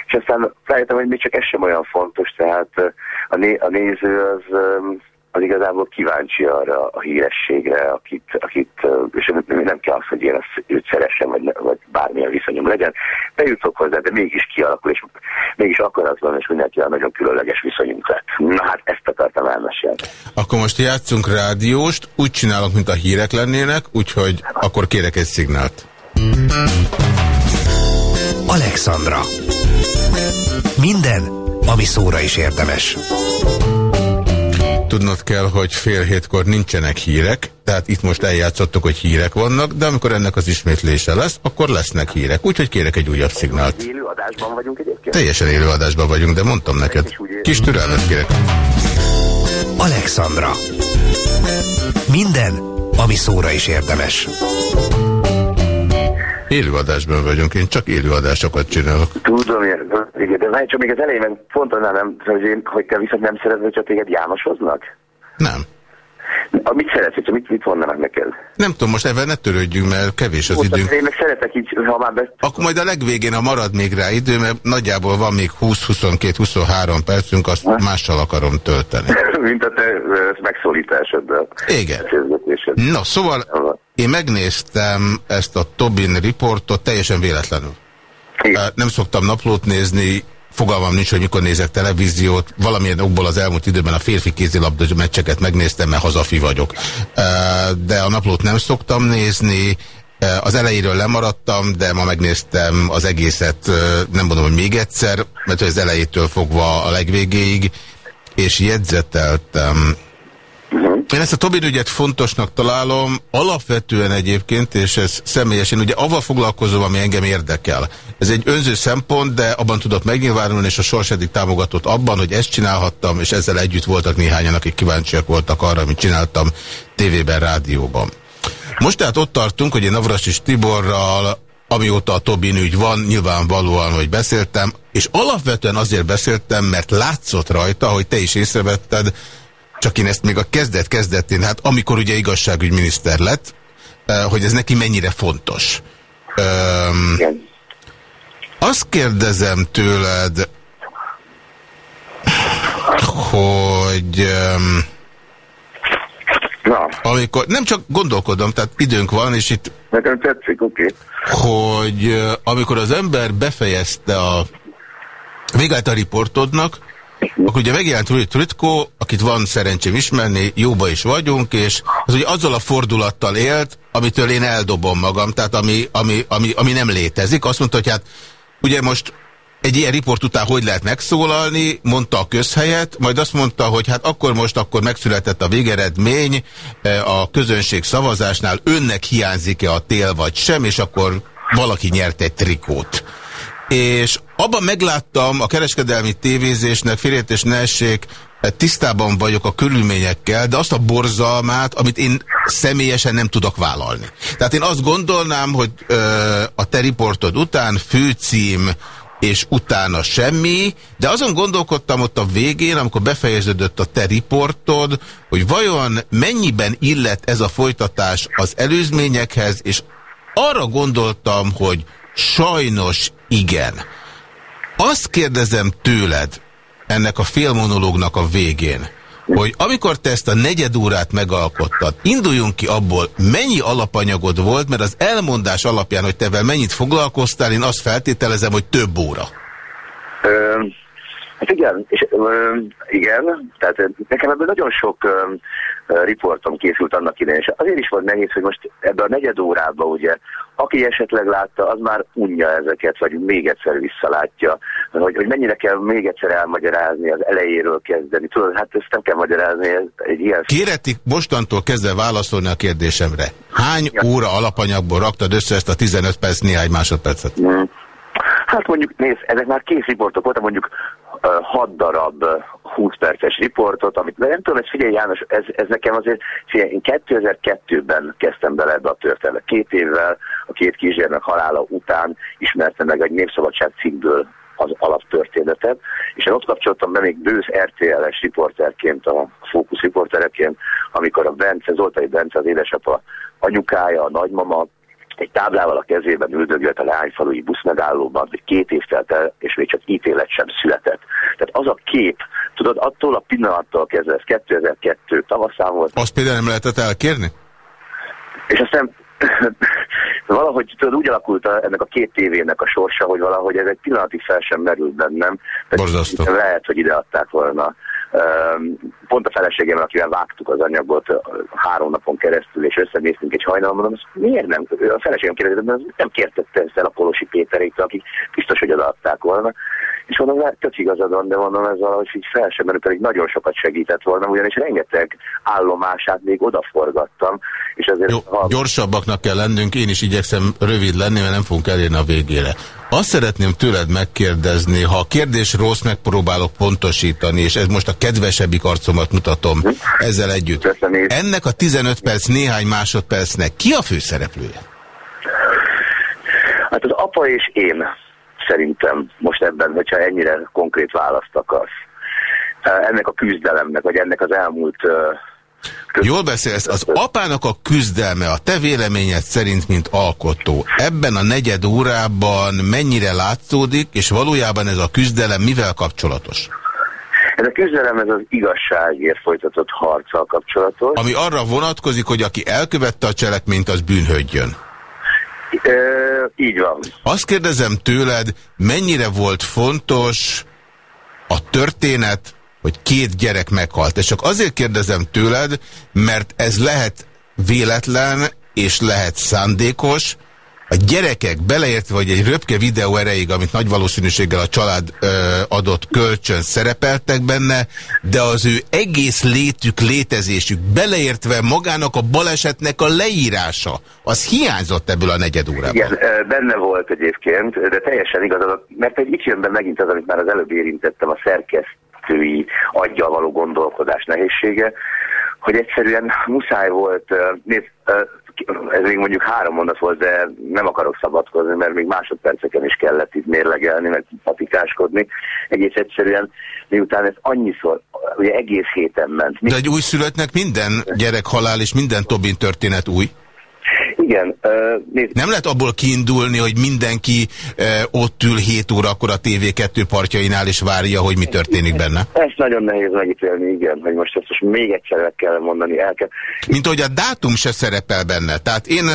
és aztán rájöttem, hogy még csak ez sem olyan fontos, tehát a, né, a néző az um, az igazából kíváncsi arra a hírességre, akit, akit és nem kell az, hogy én azt, őt szeressem, vagy, vagy bármilyen viszonyom legyen. Bejutok hozzá, de mégis kialakul, és mégis akaratlan, és mindenki a nagyon különleges viszonyunk lett. Na hát ezt akartam elmesélni. Akkor most játszunk rádióst, úgy csinálok, mint a hírek lennének, úgyhogy akkor kérek egy szignált. Alexandra. Minden, ami szóra is érdemes. Tudnod kell, hogy fél hétkor nincsenek hírek, tehát itt most eljátszottuk, hogy hírek vannak, de amikor ennek az ismétlése lesz, akkor lesznek hírek. Úgyhogy kérek egy újabb szignált. Élő adásban vagyunk egyébként? Teljesen élő adásban vagyunk, de mondtam neked. Kis türelmet kérek. Alexandra. Minden, ami szóra is érdemes. Élőadásban vagyunk, én csak élőadásokat csinálok. Tudom, de várj, csak még az annál nem, hogy, én, hogy te viszont nem szeretnél, hogy téged jánosoznak? Nem. A, mit szeretsz, hogy mit, mit mondanak neked? Nem tudom, most ebben ne törődjünk, mert kevés az időnk. Én meg szeretek így, ha már be... Akkor majd a legvégén, ha marad még rá idő, mert nagyjából van még 20-22-23 percünk, azt ha? mással akarom tölteni. *laughs* Mint a te megszólításoddal. Igen. Na, szóval én megnéztem ezt a Tobin riportot teljesen véletlenül. Igen. Nem szoktam naplót nézni, fogalmam nincs, hogy mikor nézek televíziót. Valamilyen okból az elmúlt időben a férfi kézilabda meccseket megnéztem, mert hazafi vagyok. De a naplót nem szoktam nézni, az elejéről lemaradtam, de ma megnéztem az egészet, nem mondom, hogy még egyszer, mert az elejétől fogva a legvégéig, és jegyzeteltem én ezt a Tobin ügyet fontosnak találom, alapvetően egyébként, és ez személyesen, ugye avval foglalkozom, ami engem érdekel. Ez egy önző szempont, de abban tudok megnyilvánulni, és a sors eddig támogatott abban, hogy ezt csinálhattam, és ezzel együtt voltak néhányan, akik kíváncsiak voltak arra, amit csináltam tévében, rádióban. Most tehát ott tartunk, hogy én Navras Tiborral amióta a Tobin ügy van, nyilvánvalóan, hogy beszéltem, és alapvetően azért beszéltem, mert látszott rajta, hogy te is észrevetted, csak én ezt még a kezdet-kezdetén, hát amikor ugye igazságügyminiszter lett, hogy ez neki mennyire fontos. Um, azt kérdezem tőled, hogy um, Na. amikor, nem csak gondolkodom, tehát időnk van, és itt Nekem tetszik, oké. Okay. Hogy amikor az ember befejezte a végát a riportodnak, akkor ugye megjelent Rudi Trutko, akit van szerencsém ismerni, jóba is vagyunk, és az ugye azzal a fordulattal élt, amitől én eldobom magam, tehát ami, ami, ami, ami nem létezik. Azt mondta, hogy hát ugye most egy ilyen riport után hogy lehet megszólalni, mondta a közhelyet, majd azt mondta, hogy hát akkor most akkor megszületett a végeredmény e, a közönség szavazásnál, önnek hiányzik-e a tél vagy sem, és akkor valaki nyert egy trikót és abban megláttam a kereskedelmi tévézésnek, félét ne essék, tisztában vagyok a körülményekkel, de azt a borzalmát, amit én személyesen nem tudok vállalni. Tehát én azt gondolnám, hogy ö, a te riportod után főcím, és utána semmi, de azon gondolkodtam ott a végén, amikor befejeződött a te riportod, hogy vajon mennyiben illet ez a folytatás az előzményekhez, és arra gondoltam, hogy Sajnos igen. Azt kérdezem tőled, ennek a félmonológnak a végén, hogy amikor te ezt a negyed órát megalkottad, induljunk ki abból, mennyi alapanyagod volt, mert az elmondás alapján, hogy te mennyit foglalkoztál, én azt feltételezem, hogy több óra. Hát igen, és, ö, igen, tehát nekem ebből nagyon sok ö, riportom készült annak idején, és azért is volt nehéz, hogy most ebbe a negyed órába ugye, aki esetleg látta, az már unja ezeket, vagy még egyszer visszalátja, hogy, hogy mennyire kell még egyszer elmagyarázni, az elejéről kezdeni. Tudod, hát ezt nem kell magyarázni, ez egy ilyen... Kéretik mostantól kezdve válaszolni a kérdésemre. Hány ja. óra alapanyagból raktad össze ezt a 15 perc, néhány másodpercet? Hmm. Hát mondjuk, nézd, ezek már kész riportok voltak, mondjuk 6 darab 20 perces riportot, amit nem tudom, ez figyelj János, ez, ez nekem azért, figyelj, én 2002-ben kezdtem bele ebbe a történetbe. Két évvel a két kisgyermek halála után ismertem meg egy Népszabadság cikkből az alaptörténetet, és én ott kapcsoltam be még bősz RTL-es riporterként, a fókusz riportereként, amikor a Bence, Zoltai Bence, az édesapa anyukája, a nagymama, egy táblával a kezében üldögélt a leányfalui buszmegállóban, hogy két év telt el, és még csak ítélet sem született. Tehát az a kép, tudod, attól a pillanattól kezdve, ez 2002 tavaszán volt. Azt például nem lehetett elkérni? És aztán *laughs* valahogy tudod, úgy alakult a, ennek a két tévének a sorsa, hogy valahogy ez egy pillanatig fel sem merült bennem. Borzasztó. Lehet, hogy ide adták volna pont a feleségemmel, akivel vágtuk az anyagot három napon keresztül, és összenéztünk egy hajnalon, mondom, miért nem? A feleségem kérdezett, nem kértette ezt el a Polosi Péteréktől, akik biztos, hogy odaadták volna. És mondom, hát tök igazad van, de mondom, ez valahogy így fel sem, mert pedig nagyon sokat segített volna, ugyanis rengeteg állomását még odaforgattam. És azért, Jó, ha... gyorsabbaknak kell lennünk, én is igyekszem rövid lenni, mert nem fogunk elérni a végére. Azt szeretném tőled megkérdezni, ha a kérdés rossz, megpróbálok pontosítani, és ez most a kedvesebbik arcomat mutatom hm? ezzel együtt. Ennek a 15 perc, néhány másodpercnek ki a főszereplője? Hát az apa és én szerintem most ebben, hogyha ennyire konkrét választ akarsz. Ennek a küzdelemnek, vagy ennek az elmúlt Jól beszélsz, az apának a küzdelme, a te véleményed szerint, mint alkotó, ebben a negyed órában mennyire látszódik, és valójában ez a küzdelem mivel kapcsolatos? Ez a küzdelem ez az igazságért folytatott harccal kapcsolatos. Ami arra vonatkozik, hogy aki elkövette a cselekményt, az bűnhődjön. E, így van. Azt kérdezem tőled, mennyire volt fontos a történet, hogy két gyerek meghalt. És csak azért kérdezem tőled, mert ez lehet véletlen, és lehet szándékos, a gyerekek beleértve, vagy egy röpke videó erejéig, amit nagy valószínűséggel a család ö, adott kölcsön szerepeltek benne, de az ő egész létük, létezésük beleértve magának a balesetnek a leírása, az hiányzott ebből a negyed órában. Igen, benne volt egyébként, de teljesen igazad, mert itt jön be megint az, amit már az előbb érintettem, a szerkesztői aggyal való gondolkodás nehézsége, hogy egyszerűen muszáj volt, nézd, ez még mondjuk három mondat volt, de nem akarok szabadkozni, mert még másodperceken is kellett itt mérlegelni, meg patikáskodni. Egész egyszerűen, miután ez annyiszor, ugye egész héten ment. De egy újszülöttnek minden gyerek halál és minden Tobin történet új? Igen. Uh, Nem lehet abból kiindulni, hogy mindenki ott ül 7 órakor a TV2 partjainál, és várja, hogy mi történik benne? Ezt nagyon nehéz megítélni, igen, hogy most ezt most még egyszer meg kell mondani. El kell. Mint hogy a dátum se szerepel benne. Tehát én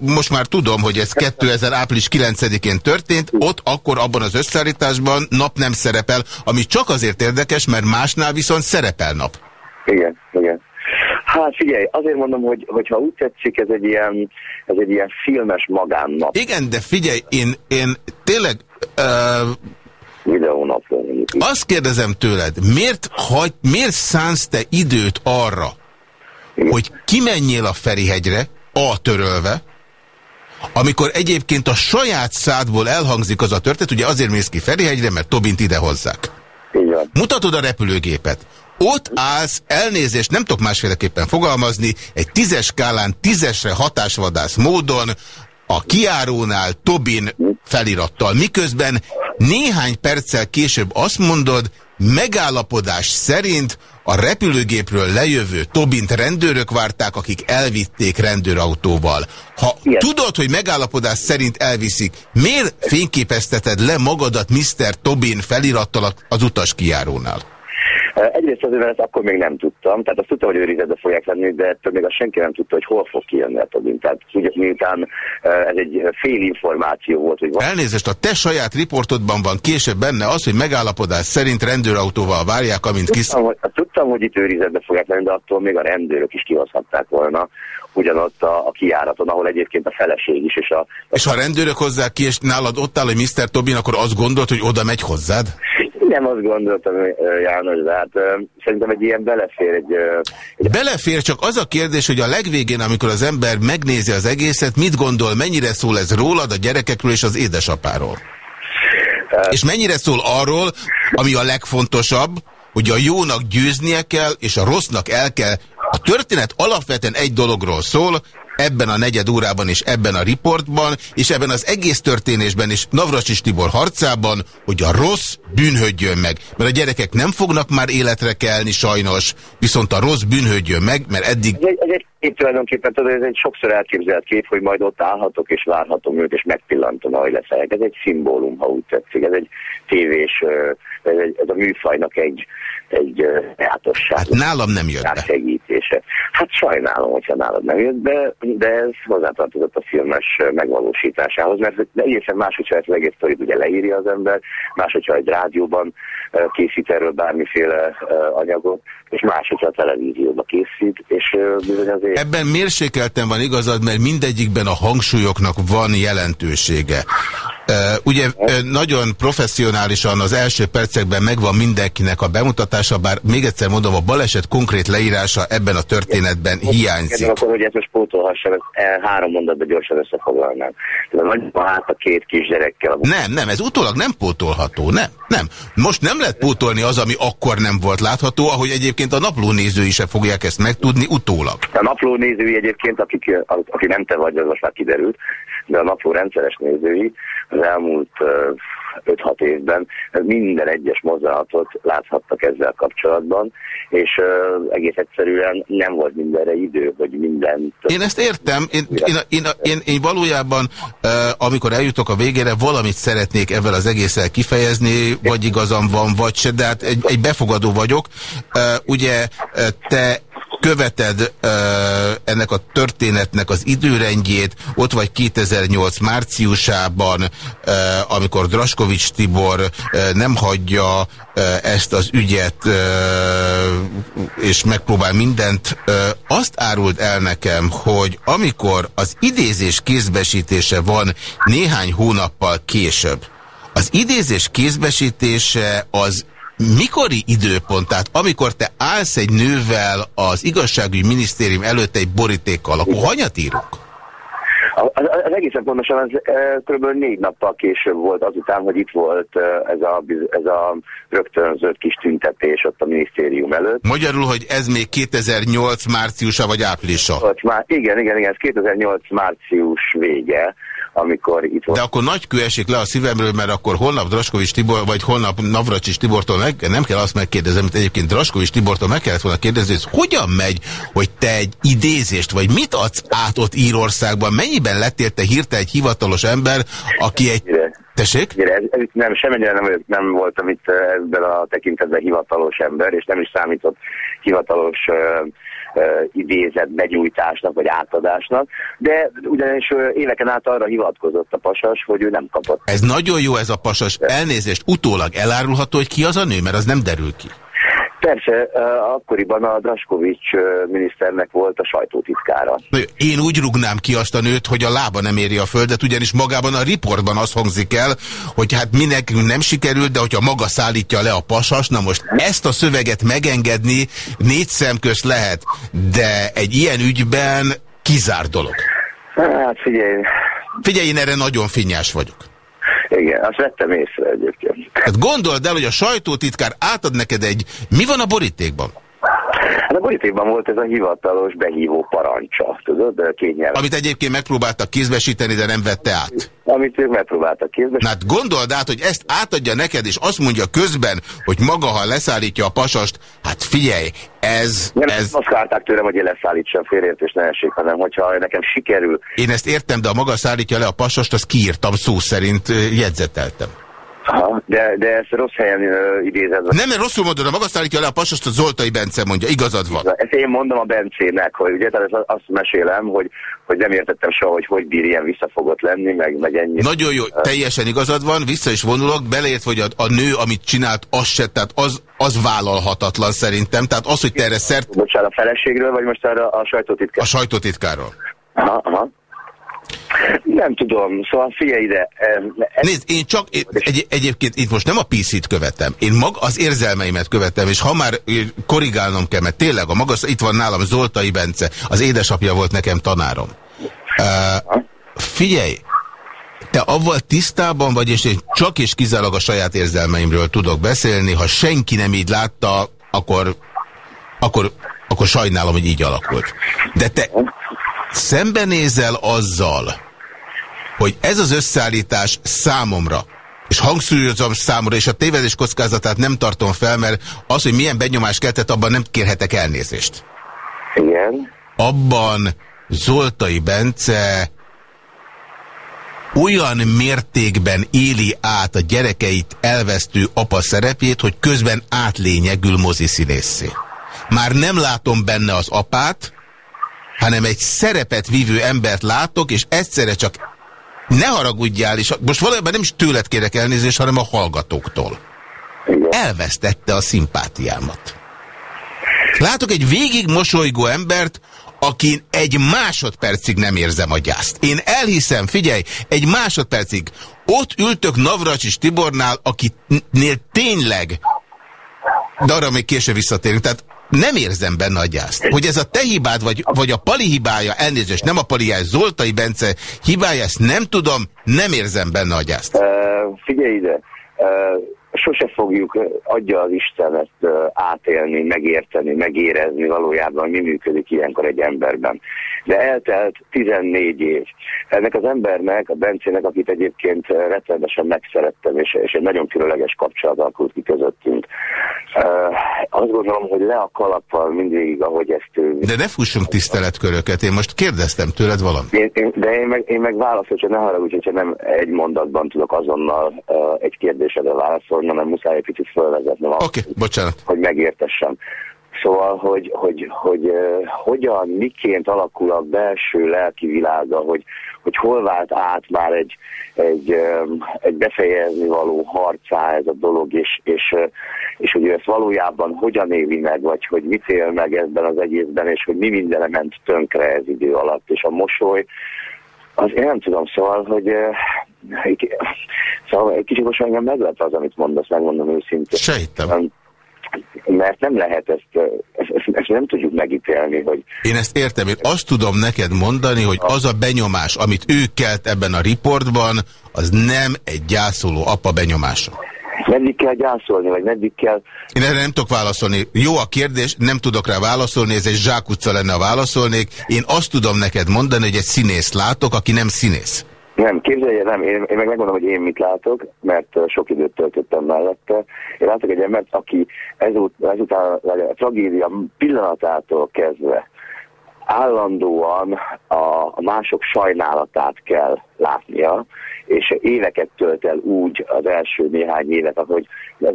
most már tudom, hogy ez 2000 április 9-én történt, ott akkor abban az összeállításban nap nem szerepel, ami csak azért érdekes, mert másnál viszont szerepel nap. Igen, igen. Hát figyelj, azért mondom, hogy, hogy ha úgy tetszik, ez egy ilyen, ez egy ilyen filmes magánnap. Igen, de figyelj, én, én tényleg... Uh... Videónapon. Azt kérdezem tőled, miért, hagy, miért szánsz te időt arra, Igen. hogy kimenjél a Ferihegyre, a törölve, amikor egyébként a saját szádból elhangzik az a történet, ugye azért mész ki Ferihegyre, mert Tobint ide hozzák. Igen. Mutatod a repülőgépet. Ott állsz, elnézést, nem tudok másféleképpen fogalmazni, egy tízes skálán tízesre hatásvadász módon a kiárónál Tobin felirattal, miközben néhány perccel később azt mondod, megállapodás szerint a repülőgépről lejövő Tobint rendőrök várták, akik elvitték rendőrautóval. Ha Igen. tudod, hogy megállapodás szerint elviszik, miért fényképezteted le magadat Mr. Tobin felirattal az utas kiárónál? Egyrészt azért, mert akkor még nem tudtam, tehát azt tudtam, hogy őrizetbe fogják lenni, de ettől még azt senki nem tudta, hogy hol fog kijönni a Tobin. Tehát ugye, miután ez egy fél információ volt. Hogy van... Elnézést, a te saját riportodban van később benne az, hogy megállapodás szerint rendőrautóval várják, amint kis... Tudtam, hogy, tudtam, hogy itt őrizetbe fogják lenni, de attól még a rendőrök is kihozhatták volna ugyanott a, a kiáraton, ahol egyébként a feleség is. És, a, és ha a rendőrök hozzák ki, és nálad ott áll, hogy Mr. Tobin, akkor azt gondolt, hogy oda megy hozzád? Nem azt gondoltam, János, de hát szerintem egy ilyen belefér. Egy, egy... Belefér, csak az a kérdés, hogy a legvégén, amikor az ember megnézi az egészet, mit gondol, mennyire szól ez rólad, a gyerekekről és az édesapáról? És mennyire szól arról, ami a legfontosabb, hogy a jónak győznie kell, és a rossznak el kell. A történet alapvetően egy dologról szól, ebben a negyed órában és ebben a riportban, és ebben az egész történésben is Navracsis Tibor harcában, hogy a rossz bűnhődjön meg. Mert a gyerekek nem fognak már életre kelni sajnos, viszont a rossz bűnhődjön meg, mert eddig... Ez egy, ez egy kép tulajdonképpen, tudod, ez egy sokszor elképzelt kép, hogy majd ott állhatok és várhatom őt, és megpillantom, ahogy leszelek. Ez egy szimbólum, ha úgy tetszik. Ez egy tévés, ez, egy, ez a műfajnak egy, egy teátosság. Hát nálam nem jött be. Segítése. Hát sajnálom, hogyha nálad nem jött be, de ez hozzátartozott a filmes megvalósításához, mert egészen más, hogyha ezt az egész sztorit ugye leírja az ember, más, hogyha egy rádióban készít erről bármiféle anyagot, és más, hogyha a televízióban készít, és bizony azért... Ebben mérsékelten van igazad, mert mindegyikben a hangsúlyoknak van jelentősége. Ugye nagyon professzionálisan az első percekben megvan mindenkinek a bemutatása, bár még egyszer mondom, a baleset konkrét leírása ebben a történetben hiányzik. Kérdem akkor, hogy ezt most pótolhassam, ezt három mondatban gyorsan összefoglalnám. Nagy a hát a két kisgyerekkel. Nem, nem, ez utólag nem pótolható, nem, nem. Most nem lehet pótolni az, ami akkor nem volt látható, ahogy egyébként a naplónézői se fogják ezt megtudni utólag. A naplónézői egyébként, akik, aki nem te vagy, az most már kiderült, de a napló rendszeres nézői az elmúlt 5-6 évben minden egyes mozdulatot láthattak ezzel kapcsolatban, és uh, egész egyszerűen nem volt mindenre idő, hogy mindent... Én ezt értem, én, én, én, én, én valójában, uh, amikor eljutok a végére, valamit szeretnék ebben az egésszel kifejezni, vagy igazam van, vagy se, de hát egy, egy befogadó vagyok. Uh, ugye te követed uh, ennek a történetnek az időrendjét, ott vagy 2008 márciusában, uh, amikor Draskovics Tibor uh, nem hagyja uh, ezt az ügyet, uh, és megpróbál mindent. Uh, azt árult el nekem, hogy amikor az idézés kézbesítése van néhány hónappal később, az idézés kézbesítése az mikori időpont, tehát amikor te állsz egy nővel az igazságügyi minisztérium előtt egy borítékkal, akkor hanyat írunk? Az, az egészen pontosan az e, kb. négy nappal később volt azután, hogy itt volt ez a, ez a rögtönzött kis tüntetés ott a minisztérium előtt. Magyarul, hogy ez még 2008 márciusa vagy áprilisa? Már, igen, igen, igen, ez 2008 március vége amikor itt volt. De akkor nagy kő esik le a szívemről, mert akkor holnap Draskovics Tibor, vagy holnap Navracsis Tibortól meg, nem kell azt megkérdezni, amit egyébként Draskovics Tibortól meg kellett volna kérdezni, hogy hogyan megy, hogy te egy idézést, vagy mit adsz át ott Írországban, mennyiben lettél te hirte egy hivatalos ember, aki egy... Tessék? nem, semmennyire nem, nem voltam itt ebben a tekintetben hivatalos ember, és nem is számított hivatalos uh, idézett begyújtásnak vagy átadásnak, de ugyanis éveken át arra hivatkozott a pasas, hogy ő nem kapott. Ez nagyon jó ez a pasas. Elnézést, utólag elárulható, hogy ki az a nő, mert az nem derül ki. Persze, akkoriban a Draskovics miniszternek volt a sajtótitkára. Én úgy rugnám ki azt a nőt, hogy a lába nem éri a földet, ugyanis magában a riportban az hangzik el, hogy hát minek nem sikerült, de hogyha maga szállítja le a pasas, na most ezt a szöveget megengedni négy szem közt lehet, de egy ilyen ügyben kizár dolog. Hát figyelj. Figyelj, én erre nagyon finnyás vagyok. Igen, azt vettem észre egyébként. Hát gondold el, hogy a sajtótitkár átad neked egy... Mi van a borítékban? Hát a borítékban volt ez a hivatalos behívó parancsa, tudod, de kényelmes. Amit egyébként megpróbáltak kézbesíteni, de nem vette át. Amit ők megpróbáltak kézbesíteni. Hát gondold át, hogy ezt átadja neked, és azt mondja közben, hogy maga, ha leszállítja a pasast, hát figyelj, ez... Nem, ez... azt várták tőlem, hogy én leszállítsam félértés ne esik, hanem hogyha nekem sikerül... Én ezt értem, de a maga szállítja le a pasast, azt kiírtam szó szerint, jegyzeteltem. Aha, de, de ezt rossz helyen uh, idézed. Nem, mert rosszul mondod, a magas állítja le a pasast, a Zoltai Bence mondja, igazad van. Ezt én mondom a Bencének, hogy ugye, tehát azt mesélem, hogy, hogy nem értettem soha, hogy hogy bír ilyen visszafogott lenni, meg, meg ennyi. Nagyon jó, teljesen igazad van, vissza is vonulok, beleért, hogy a, a nő, amit csinált, az se, tehát az, az vállalhatatlan szerintem, tehát az, hogy te erre szert... Bocsánat, a feleségről, vagy most arra a sajtótitkáról? A sajtótitkáról. Aha, aha. Nem tudom, szóval figyelj ide. Ez... Nézd, én csak egy, egyébként itt most nem a PC-t követem, én mag az érzelmeimet követem, és ha már korrigálnom kell, mert tényleg a magas, itt van nálam Zoltai Bence, az édesapja volt nekem tanárom. Uh, figyelj, te avval tisztában vagy, és én csak és kizárólag a saját érzelmeimről tudok beszélni, ha senki nem így látta, akkor, akkor, akkor sajnálom, hogy így alakult. De te szembenézel azzal, hogy ez az összeállítás számomra, és hangsúlyozom számomra, és a tévedés kockázatát nem tartom fel, mert az, hogy milyen benyomást keltett, abban nem kérhetek elnézést. Igen. Abban Zoltai Bence olyan mértékben éli át a gyerekeit elvesztő apa szerepét, hogy közben átlényegül moziszínészé. Már nem látom benne az apát, hanem egy szerepet vívő embert látok, és egyszerre csak ne haragudjál, és most valójában nem is tőled kérek elnézést, hanem a hallgatóktól. Elvesztette a szimpátiámat. Látok egy végig mosolygó embert, akin egy másodpercig nem érzem a gyászt. Én elhiszem, figyelj, egy másodpercig. Ott ültök Navracsis Tibornál, akinél tényleg, de arra még később visszatérünk, tehát nem érzem benne a gyászt. Hogy ez a te hibád, vagy, vagy a Pali hibája, elnézést, nem a Pali hibája, Zoltai Bence hibája, ezt nem tudom, nem érzem benne a gyászt. Uh, figyelj ide, uh, sose fogjuk, adja az Isten ezt átélni, megérteni, megérezni valójában, mi működik ilyenkor egy emberben. De eltelt 14 év. Ennek az embernek, a Bencének, akit egyébként rettenetesen megszerettem, és, és egy nagyon különleges kapcsolat alakult ki közöttünk. Azt gondolom, hogy le a kalappal mindig, ahogy ezt ő... De ne fussunk tiszteletköröket, én most kérdeztem tőled valamit. Én, én, de én meg, én meg válaszol, hogy ne haragudj, hogyha nem egy mondatban tudok azonnal egy kérdésedre válaszolni, hanem muszáj egy picit felvezetnem Oké, okay, bocsánat. Hogy megértessem. Szóval, hogy, hogy, hogy uh, hogyan, miként alakul a belső lelki világa, hogy, hogy hol vált át már egy, egy, um, egy befejezni való harcá ez a dolog, és, és, uh, és hogy ő ezt valójában hogyan éli meg, vagy hogy mit él meg ebben az egészben, és hogy mi mindenre ment tönkre ez idő alatt, és a mosoly, az én nem tudom, szóval, hogy uh, szóval egy kicsit most engem meglep az, amit mondasz, megmondom őszintén. Sejtem. Mert nem lehet ezt, ezt, ezt, ezt nem tudjuk megítélni, hogy... Én ezt értem, én azt tudom neked mondani, hogy az a benyomás, amit ő kelt ebben a riportban, az nem egy gyászoló apa benyomása. Meddig kell gyászolni, vagy meddig kell... Én erre nem tudok válaszolni. Jó a kérdés, nem tudok rá válaszolni, ez egy zsákutca lenne, a válaszolnék. Én azt tudom neked mondani, hogy egy színész látok, aki nem színész. Nem, képzelje, nem. Én, én meg megmondom, hogy én mit látok, mert sok időt töltöttem mellette. Én látok egy embert, aki ezut, ezután a tragédia pillanatától kezdve állandóan a, a mások sajnálatát kell látnia, és éveket tölt el úgy az első néhány évet, ahogy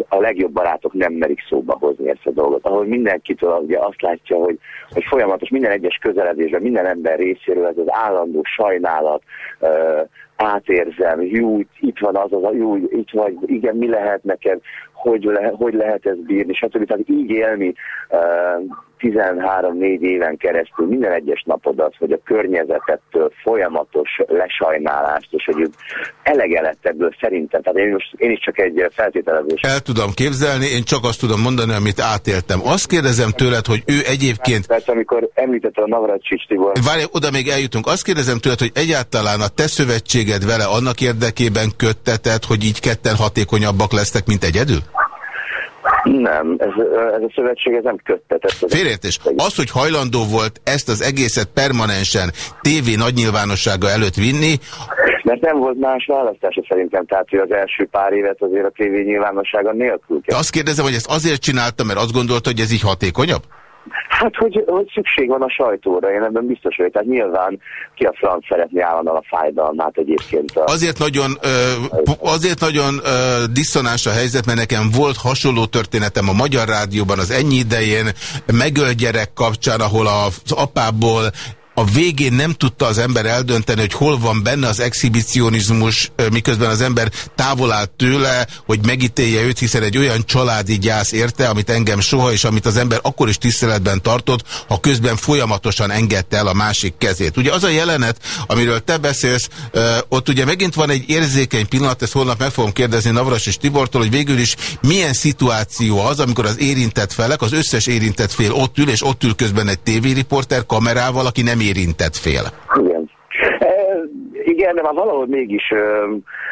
a legjobb barátok nem merik szóba hozni ezt a dolgot. Ahol mindenkitől ugye azt látja, hogy, hogy folyamatos minden egyes közeledésben, minden ember részéről ez az állandó sajnálat, uh, átérzem, jó, itt van az, az a jó, itt vagy, igen, mi lehet neked, hogy, le, hogy lehet ezt bírni, stb. Tehát így élni uh, 13-4 éven keresztül minden egyes napodat, hogy a környezetettől folyamatos lesajnálást, és hogy elege lett ebből szerintem. Tehát én, most, én is csak egy feltételezés. El tudom képzelni, én csak azt tudom mondani, amit átéltem. Azt kérdezem tőled, hogy ő egyébként... Persze, amikor említette a Navracsics Tibor... Várj, oda még eljutunk. Azt kérdezem tőled, hogy egyáltalán a te szövetséged vele annak érdekében kötteted, hogy így ketten hatékonyabbak lesznek, mint egyedül? Nem, ez, ez a szövetség ez nem köttetett. Félértés. Az, hogy hajlandó volt ezt az egészet permanensen tévé nagy nyilvánossága előtt vinni... Mert nem volt más választása szerintem, tehát hogy az első pár évet azért a tévé nyilvánossága nélkül. De azt kérdezem, hogy ezt azért csinálta, mert azt gondolta, hogy ez így hatékonyabb? Hát, hogy, hogy szükség van a sajtóra, én ebben biztos vagyok. Tehát nyilván ki a franc szeretni állandóan a fájdalmát egyébként. A... Azért nagyon, azért nagyon diszonáns a helyzet, mert nekem volt hasonló történetem a Magyar Rádióban az ennyi idején, megölt gyerek kapcsán, ahol az apából a végén nem tudta az ember eldönteni, hogy hol van benne az exhibicionizmus, miközben az ember távol áll tőle, hogy megítélje őt, hiszen egy olyan családi gyász érte, amit engem soha, és amit az ember akkor is tiszteletben tartott, ha közben folyamatosan engedte el a másik kezét. Ugye az a jelenet, amiről te beszélsz, ott ugye megint van egy érzékeny pillanat, ezt holnap meg fogom kérdezni Navras és Tibortól, hogy végül is milyen szituáció az, amikor az érintett felek, az összes érintett fél ott ül, és ott ül közben egy tévériporter kamerával, aki nem érintett fél. Igen. E, igen, de már valahol mégis e,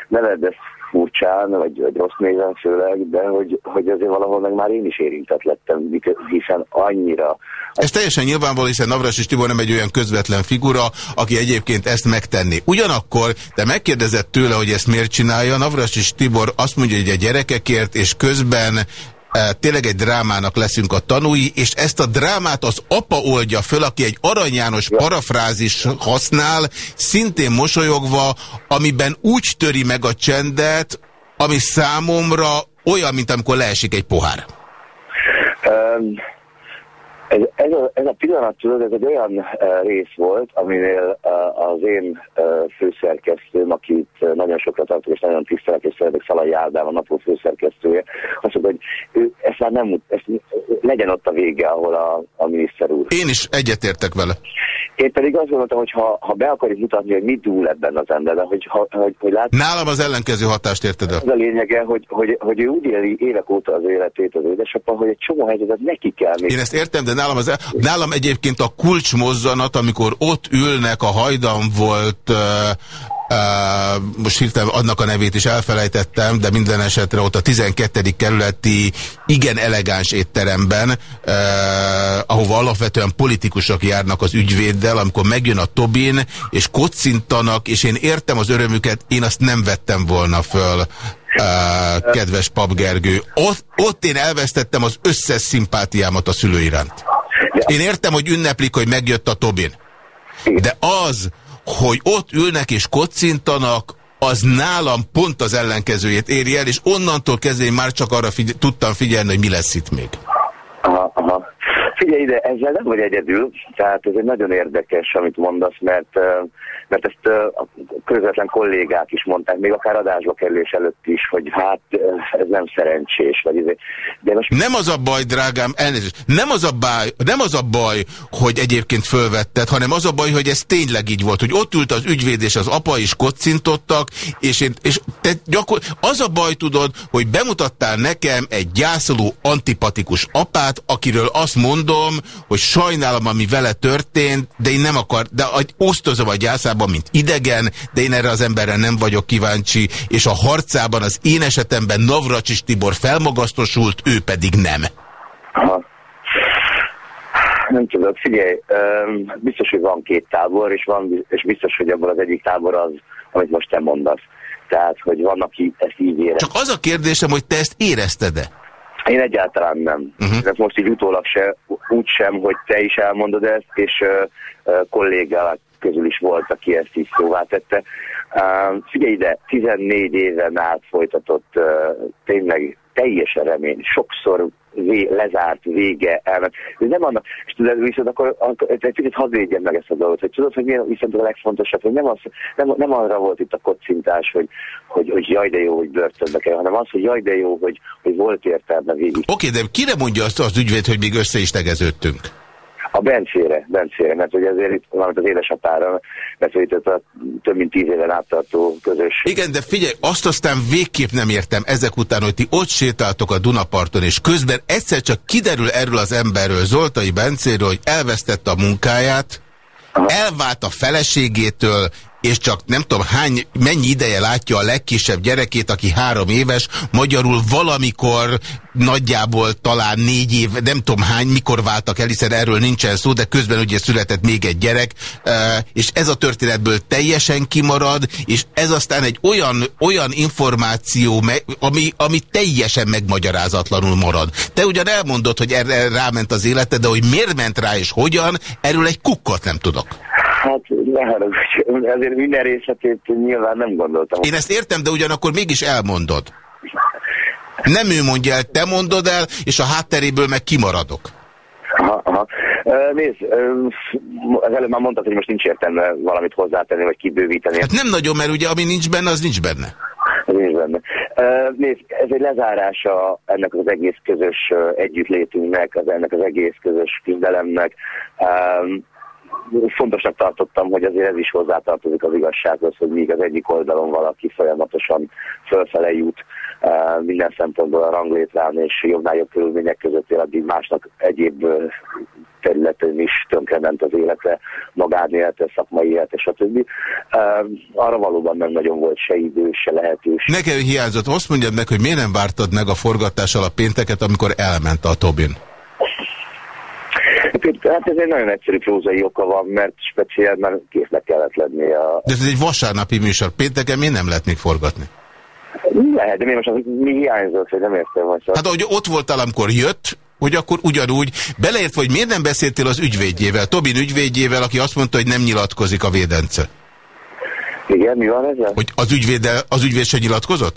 neved ezt furcsán, vagy, vagy rossz néven főleg, de hogy, hogy azért valahol meg már én is érintett lettem, hiszen annyira... Ez teljesen nyilvánvaló, hiszen Navras és Tibor nem egy olyan közvetlen figura, aki egyébként ezt megtenni. Ugyanakkor te megkérdezett tőle, hogy ezt miért csinálja, Navras és Tibor azt mondja, hogy a gyerekekért, és közben tényleg egy drámának leszünk a tanúi, és ezt a drámát az apa oldja föl, aki egy Arany János parafrázis használ, szintén mosolyogva, amiben úgy töri meg a csendet, ami számomra olyan, mint amikor leesik egy pohár. Um, ez, ez, a, ez a pillanat, tudod, ez egy olyan uh, rész volt, aminél uh, az én uh, főszerkesztőm, akit uh, nagyon sokra tartok, és nagyon tisztelek, és szeretek Szalai Ádám, a napó főszerkesztője, azt mondta, hogy ő, ezt már nem, ezt, legyen ott a vége, ahol a, a miniszter úr. Én is egyetértek vele. Én pedig azt gondoltam, hogy ha, ha be akarjuk mutatni, hogy mit dúl ebben az emberben, hogy, ha, hogy, hogy lát... Nálam az ellenkező hatást érted el. Az a lényege, hogy, hogy, hogy ő úgy éli évek óta az életét az édesapa, hogy egy csomó helyzetet neki kell még. Én ezt értem, de nálam, az, nálam egyébként a kulcsmozzanat, amikor ott ülnek, a hajdan volt uh, Most hirtelen annak a nevét is elfelejtettem, de minden esetre ott a 12. kerületi igen elegáns étteremben, uh, ahova alapvetően politikusok járnak az ügyvéddel, amikor megjön a Tobin, és kocintanak, és én értem az örömüket, én azt nem vettem volna föl, uh, kedves Pap Gergő. Ott, ott én elvesztettem az összes szimpátiámat a szülő iránt. Én értem, hogy ünneplik, hogy megjött a Tobin. De az, hogy ott ülnek és kocintanak, az nálam pont az ellenkezőjét éri el, és onnantól kezdve már csak arra figy tudtam figyelni, hogy mi lesz itt még. Aha. Figyelj ide, ezzel nem vagy egyedül, tehát ez egy nagyon érdekes, amit mondasz, mert mert ezt a közvetlen kollégák is mondták, még akár adásba kerülés előtt is, hogy hát ez nem szerencsés. Vagy ez, de most... Nem az a baj, drágám, elnézést, nem az, a baj, nem az a baj, hogy egyébként fölvetted, hanem az a baj, hogy ez tényleg így volt, hogy ott ült az ügyvéd és az apa is kocintottak, és, én, és te gyakor... az a baj tudod, hogy bemutattál nekem egy gyászoló antipatikus apát, akiről azt mondom, hogy sajnálom, ami vele történt, de én nem akar, de osztozom a gyászában, mint idegen, de én erre az emberre nem vagyok kíváncsi, és a harcában az én esetemben Navracsis Tibor felmagasztosult, ő pedig nem. Aha. Nem tudok, figyelj, biztos, hogy van két tábor, és, van, és biztos, hogy abban az egyik tábor az, amit most te mondasz. Tehát, hogy van, aki ezt így érez. Csak az a kérdésem, hogy te ezt érezted-e? Én egyáltalán nem. Uh -huh. most így utólag se, úgy sem, hogy te is elmondod ezt, és uh, uh, kollégák közül is volt, aki ezt is szóvá tette. Uh, figyelj ide, 14 éven át folytatott uh, tényleg teljesen remény, sokszor vé, lezárt, vége, elment. Ez nem annak, és tudod, viszont akkor, akkor egy picit hadd meg ezt a dolgot, hogy tudod, hogy milyen viszont a legfontosabb, hogy nem, az, nem, nem arra volt itt a kocintás, hogy, hogy, hogy jaj de jó, hogy börtönbe kell, hanem az, hogy jaj de jó, hogy, hogy volt értelme végig. Oké, okay, de kire mondja azt az ügyvéd, hogy még össze is tegeződtünk? A Bencére, Bencére, mert hogy ezért itt valamit az édesapára beszélített a több mint tíz éven áttartó közös. Igen, de figyelj, azt aztán végképp nem értem ezek után, hogy ti ott sétáltok a Dunaparton, és közben egyszer csak kiderül erről az emberről, Zoltai Bencéről, hogy elvesztette a munkáját, elvált a feleségétől, és csak nem tudom hány, mennyi ideje látja a legkisebb gyerekét, aki három éves, magyarul valamikor nagyjából talán négy év, nem tudom hány, mikor váltak el, hiszen erről nincsen szó, de közben ugye született még egy gyerek, és ez a történetből teljesen kimarad, és ez aztán egy olyan, olyan információ, ami, ami teljesen megmagyarázatlanul marad. Te ugyan elmondod, hogy erre ráment az élete, de hogy miért ment rá és hogyan, erről egy kukkot nem tudok. Hát ne haragudj, ezért minden részletét nyilván nem gondoltam. Én ezt értem, de ugyanakkor mégis elmondod. Nem ő mondja el, te mondod el, és a hátteréből meg kimaradok. Aha, aha. Nézd, az előbb már mondtad, hogy most nincs értelme valamit hozzátenni, vagy kibővíteni. Hát nem nagyon, mert ugye ami nincs benne, az nincs benne. Nincs benne. Nézd, ez egy lezárása ennek az egész közös együttlétünknek, az ennek az egész közös küzdelemnek fontosnak tartottam, hogy azért ez is hozzátartozik az igazsághoz, hogy míg az egyik oldalon valaki folyamatosan fölfele jut uh, minden szempontból a ranglétrán és jobbnál jobb körülmények között él, addig másnak egyéb uh, területen is tönkrement az életre, magánélete, szakmai élete, stb. Arra valóban nem nagyon volt se idő, se lehetőség. Nekem hiányzott, azt mondjad meg, hogy miért nem vártad meg a forgatással a pénteket, amikor elment a Tobin? Hát ez egy nagyon egyszerű prózai oka van, mert speciál már késznek kellett lenni a... De ez egy vasárnapi műsor. Pénteken miért nem lehet még forgatni? Lehet, de mi most mi hiányzott, hogy nem értem. Hogy hát hogy ott voltál, amikor jött, hogy akkor ugyanúgy, beleértve, hogy miért nem beszéltél az ügyvédjével, Tobin ügyvédjével, aki azt mondta, hogy nem nyilatkozik a védence. Igen, mi van ezzel? Hogy az, ügyvéddel, az ügyvéd se nyilatkozott?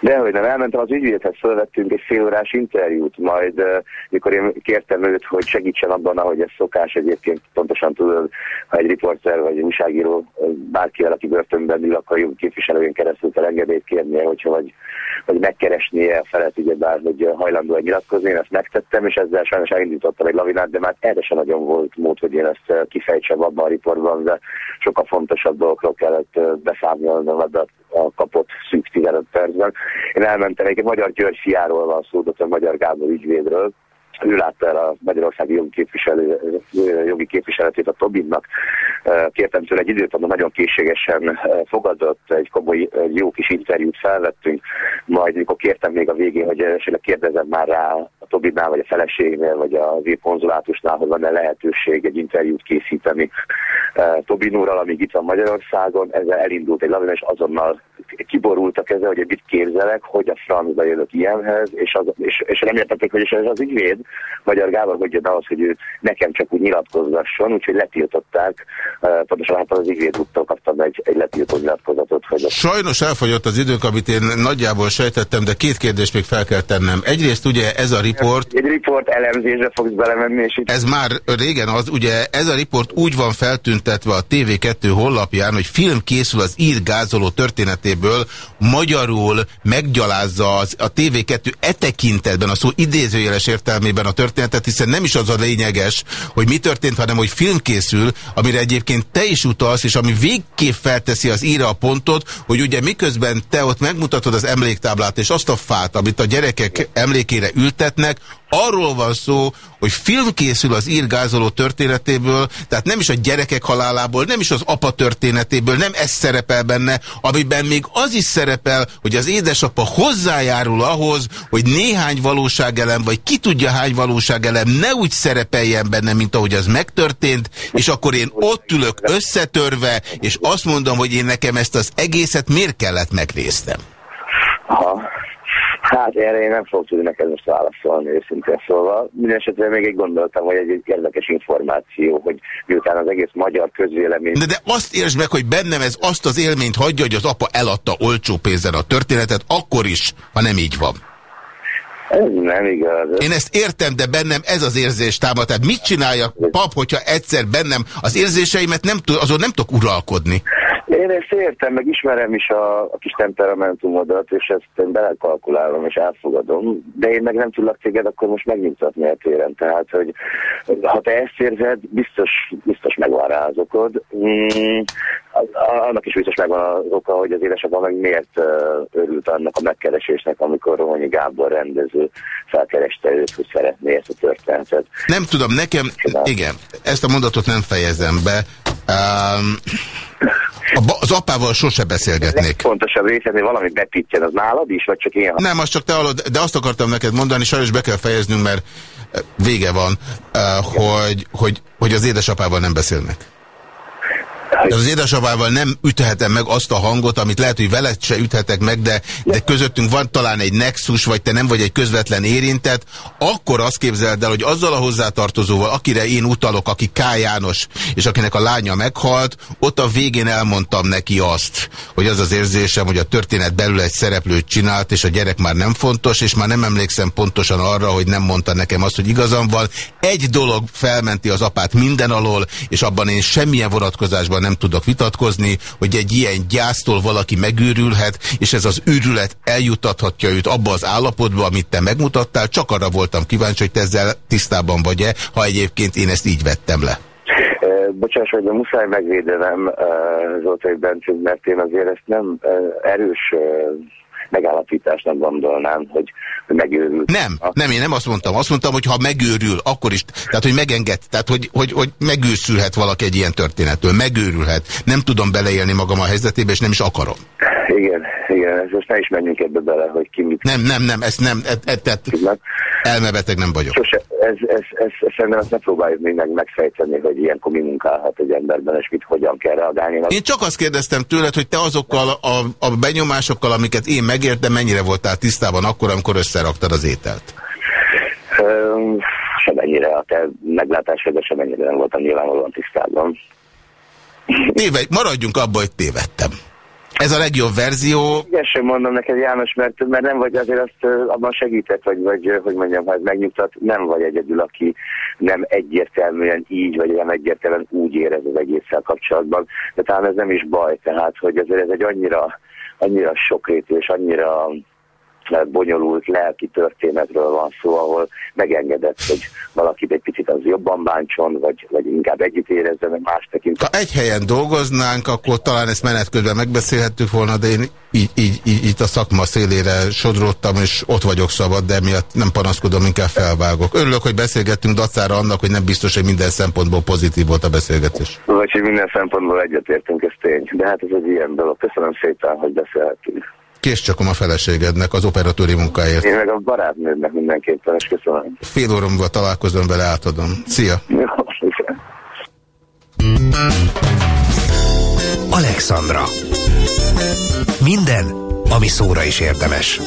De hogy nem, elmentem az ügyvédhez, felvettünk egy félórás interjút, majd mikor én kértem őt, hogy segítsen abban, ahogy ez szokás egyébként pontosan tudod, ha egy riporter vagy egy újságíró bárkivel, aki börtönben ül, akkor jó képviselőjén keresztül kell engedélyt kérnie, hogyha vagy, vagy megkeresnie a felet, ugye bár, hogy hajlandó nyilatkozni, én ezt megtettem, és ezzel sajnos elindítottam egy lavinát, de már erre sem nagyon volt mód, hogy én ezt kifejtsem abban a riportban, de sokkal fontosabb dolgokról kellett beszámolnom a kapott szűk 15 percben. Én elmentem, egy magyar György fiáról van szó, a Magyar Gábor ügyvédről, ő látta el a Magyarországi jogi, képviselő, jogi képviseletét a Tobinnak. Kértem tőle egy időt, nagyon készségesen fogadott, egy komoly, jó kis interjút felvettünk, majd mikor kértem még a végén, hogy esetleg kérdezem már rá a Tobinnál, vagy a feleségnél, vagy az ír konzulátusnál, hogy van-e lehetőség egy interjút készíteni Tobin úrral, amíg itt van Magyarországon, ezzel elindult egy lavina, és azonnal kiborultak ezzel, hogy mit képzelek, hogy a francba jövök ilyenhez, és, az, és, és nem értették, hogy ez az ügyvéd, Magyar Gábor, hogy jön ahhoz, hogy ő nekem csak úgy nyilatkozgasson, úgyhogy letiltották, pontosan hát az ügyvéd úttól kaptam egy, egy letiltó nyilatkozatot. Hogy Sajnos elfogyott az idők, amit én nagyjából sejtettem, de két kérdést még fel kell tennem. Egyrészt ugye ez a riport... Egy riport elemzésre fogsz belemenni, és itt... Ez már régen az, ugye ez a riport úgy van feltüntetve a TV2 honlapján, hogy film készül az ír gázoló történetéből, magyarul meggyalázza az, a TV2 e tekintetben, a szó idézőjeles értelmében a történetet, hiszen nem is az a lényeges, hogy mi történt, hanem hogy film készül, amire egyébként te is utalsz, és ami végképp felteszi az íra a pontot, hogy ugye miközben te ott megmutatod az emléktáblát, és azt a fát, amit a gyerekek emlékére ültetnek, Arról van szó, hogy film készül az írgázoló történetéből, tehát nem is a gyerekek halálából, nem is az apa történetéből, nem ez szerepel benne, amiben még az is szerepel, hogy az édesapa hozzájárul ahhoz, hogy néhány valóságelem, vagy ki tudja hány valóságelem ne úgy szerepeljen benne, mint ahogy az megtörtént, és akkor én ott ülök összetörve, és azt mondom, hogy én nekem ezt az egészet miért kellett megnéztem. Hát erre én nem fogok tudni neked most válaszolni őszintén szóval. Mindenesetre még egy gondoltam, hogy egy, egy érdekes információ, hogy miután az egész magyar közvélemény... De, de azt értsd meg, hogy bennem ez azt az élményt hagyja, hogy az apa eladta olcsó pénzen a történetet, akkor is, ha nem így van. Ez nem igaz. Én ezt értem, de bennem ez az érzés támad. Tehát mit csinálja pap, hogyha egyszer bennem az érzéseimet nem azon nem tudok uralkodni? Én ezt értem, meg ismerem is a, a kis temperamentumodat, és ezt én belekalkulálom és elfogadom, de én meg nem tudlak téged akkor most megnyugtatni a téren. Tehát, hogy ha te ezt érzed, biztos, biztos megvan rá az okod. Mm, annak is biztos megvan az oka, hogy az édesapám meg miért uh, örült annak a megkeresésnek, amikor Romonyi Gábor rendező felkereste őt, hogy szeretné ezt a történetet. Nem tudom, nekem, igen, ezt a mondatot nem fejezem be. Um, az apával sose beszélgetnék. Pontosabb hogy valami bepítjen, az nálad is, vagy csak én? Nem, azt csak te hallod, de azt akartam neked mondani, sajnos be kell fejeznünk, mert vége van, hogy, hogy, hogy az édesapával nem beszélnek. De az édesapával nem üthetem meg azt a hangot, amit lehet, hogy veled se üthetek meg, de, de közöttünk van talán egy nexus, vagy te nem vagy egy közvetlen érintett, akkor azt képzeld el, hogy azzal a hozzátartozóval, akire én utalok, aki K. János, és akinek a lánya meghalt, ott a végén elmondtam neki azt, hogy az az érzésem, hogy a történet belül egy szereplőt csinált, és a gyerek már nem fontos, és már nem emlékszem pontosan arra, hogy nem mondta nekem azt, hogy igazam van. Egy dolog felmenti az apát minden alól, és abban én semmilyen vonatkozásban nem tudok vitatkozni, hogy egy ilyen gyásztól valaki megőrülhet, és ez az őrület eljutathatja őt abba az állapotba, amit te megmutattál. Csak arra voltam kíváncsi, hogy te ezzel tisztában vagy-e, ha egyébként én ezt így vettem le. Bocsáss, hogy muszáj megvédenem Zoltai Bencünk, mert én azért ezt nem erős megállapításnak gondolnám, hogy megőrült. Nem, nem, én nem azt mondtam. Azt mondtam, hogy ha megőrül, akkor is, tehát hogy megenged, tehát hogy, hogy, hogy megőszülhet valaki egy ilyen történettől, megőrülhet. Nem tudom beleélni magam a helyzetébe, és nem is akarom. Igen, igen, ez most ne is menjünk ebbe bele, hogy ki mit... Nem, nem, nem, ezt nem, et, et, et, elmebeteg nem vagyok. Sose, ez, ez, ez, ez, szerintem ezt ne próbáljuk még meg megfejteni, hogy ilyenkor mi munkálhat egy emberben, és mit hogyan kell reagálni. Én csak azt kérdeztem tőled, hogy te azokkal a, a benyomásokkal, amiket én megértem, mennyire voltál tisztában akkor, amikor összeraktad az ételt? Um, semennyire, a te meglátásod, semennyire nem voltam nyilvánvalóan tisztában. Tévedj, maradjunk abba, hogy tévedtem. Ez a legjobb verzió. Sem mondom neked, János, mert, mert nem vagy azért azt abban segített, vagy, vagy hogy mondjam, ha ez megnyugtat, nem vagy egyedül, aki nem egyértelműen így, vagy nem egyértelműen úgy érez az egésszel kapcsolatban. De talán ez nem is baj, tehát, hogy azért ez egy annyira, annyira sokrétű és annyira bonyolult lelki történetről van szó, ahol megengedett, hogy valakit egy picit az jobban bántson, vagy, vagy inkább együtt érezzen, meg más tekint. Ha egy helyen dolgoznánk, akkor talán ezt menet közben megbeszélhettük volna, de én így, így, így, itt a szakma szélére sodródtam, és ott vagyok szabad, de miatt nem panaszkodom, inkább felvágok. Örülök, hogy beszélgettünk dacára annak, hogy nem biztos, hogy minden szempontból pozitív volt a beszélgetés. Vagy hogy minden szempontból egyetértünk, ez tény. De hát ez egy ilyen dolog. Köszönöm szépen, hogy beszélhetünk. Késcsakom a feleségednek az operatőri munkáért. Én meg a barátnődnek mindenképpen, és köszönöm. Fél óra múlva találkozom vele, átadom. Szia! Alexandra. Minden, ami szóra is érdemes.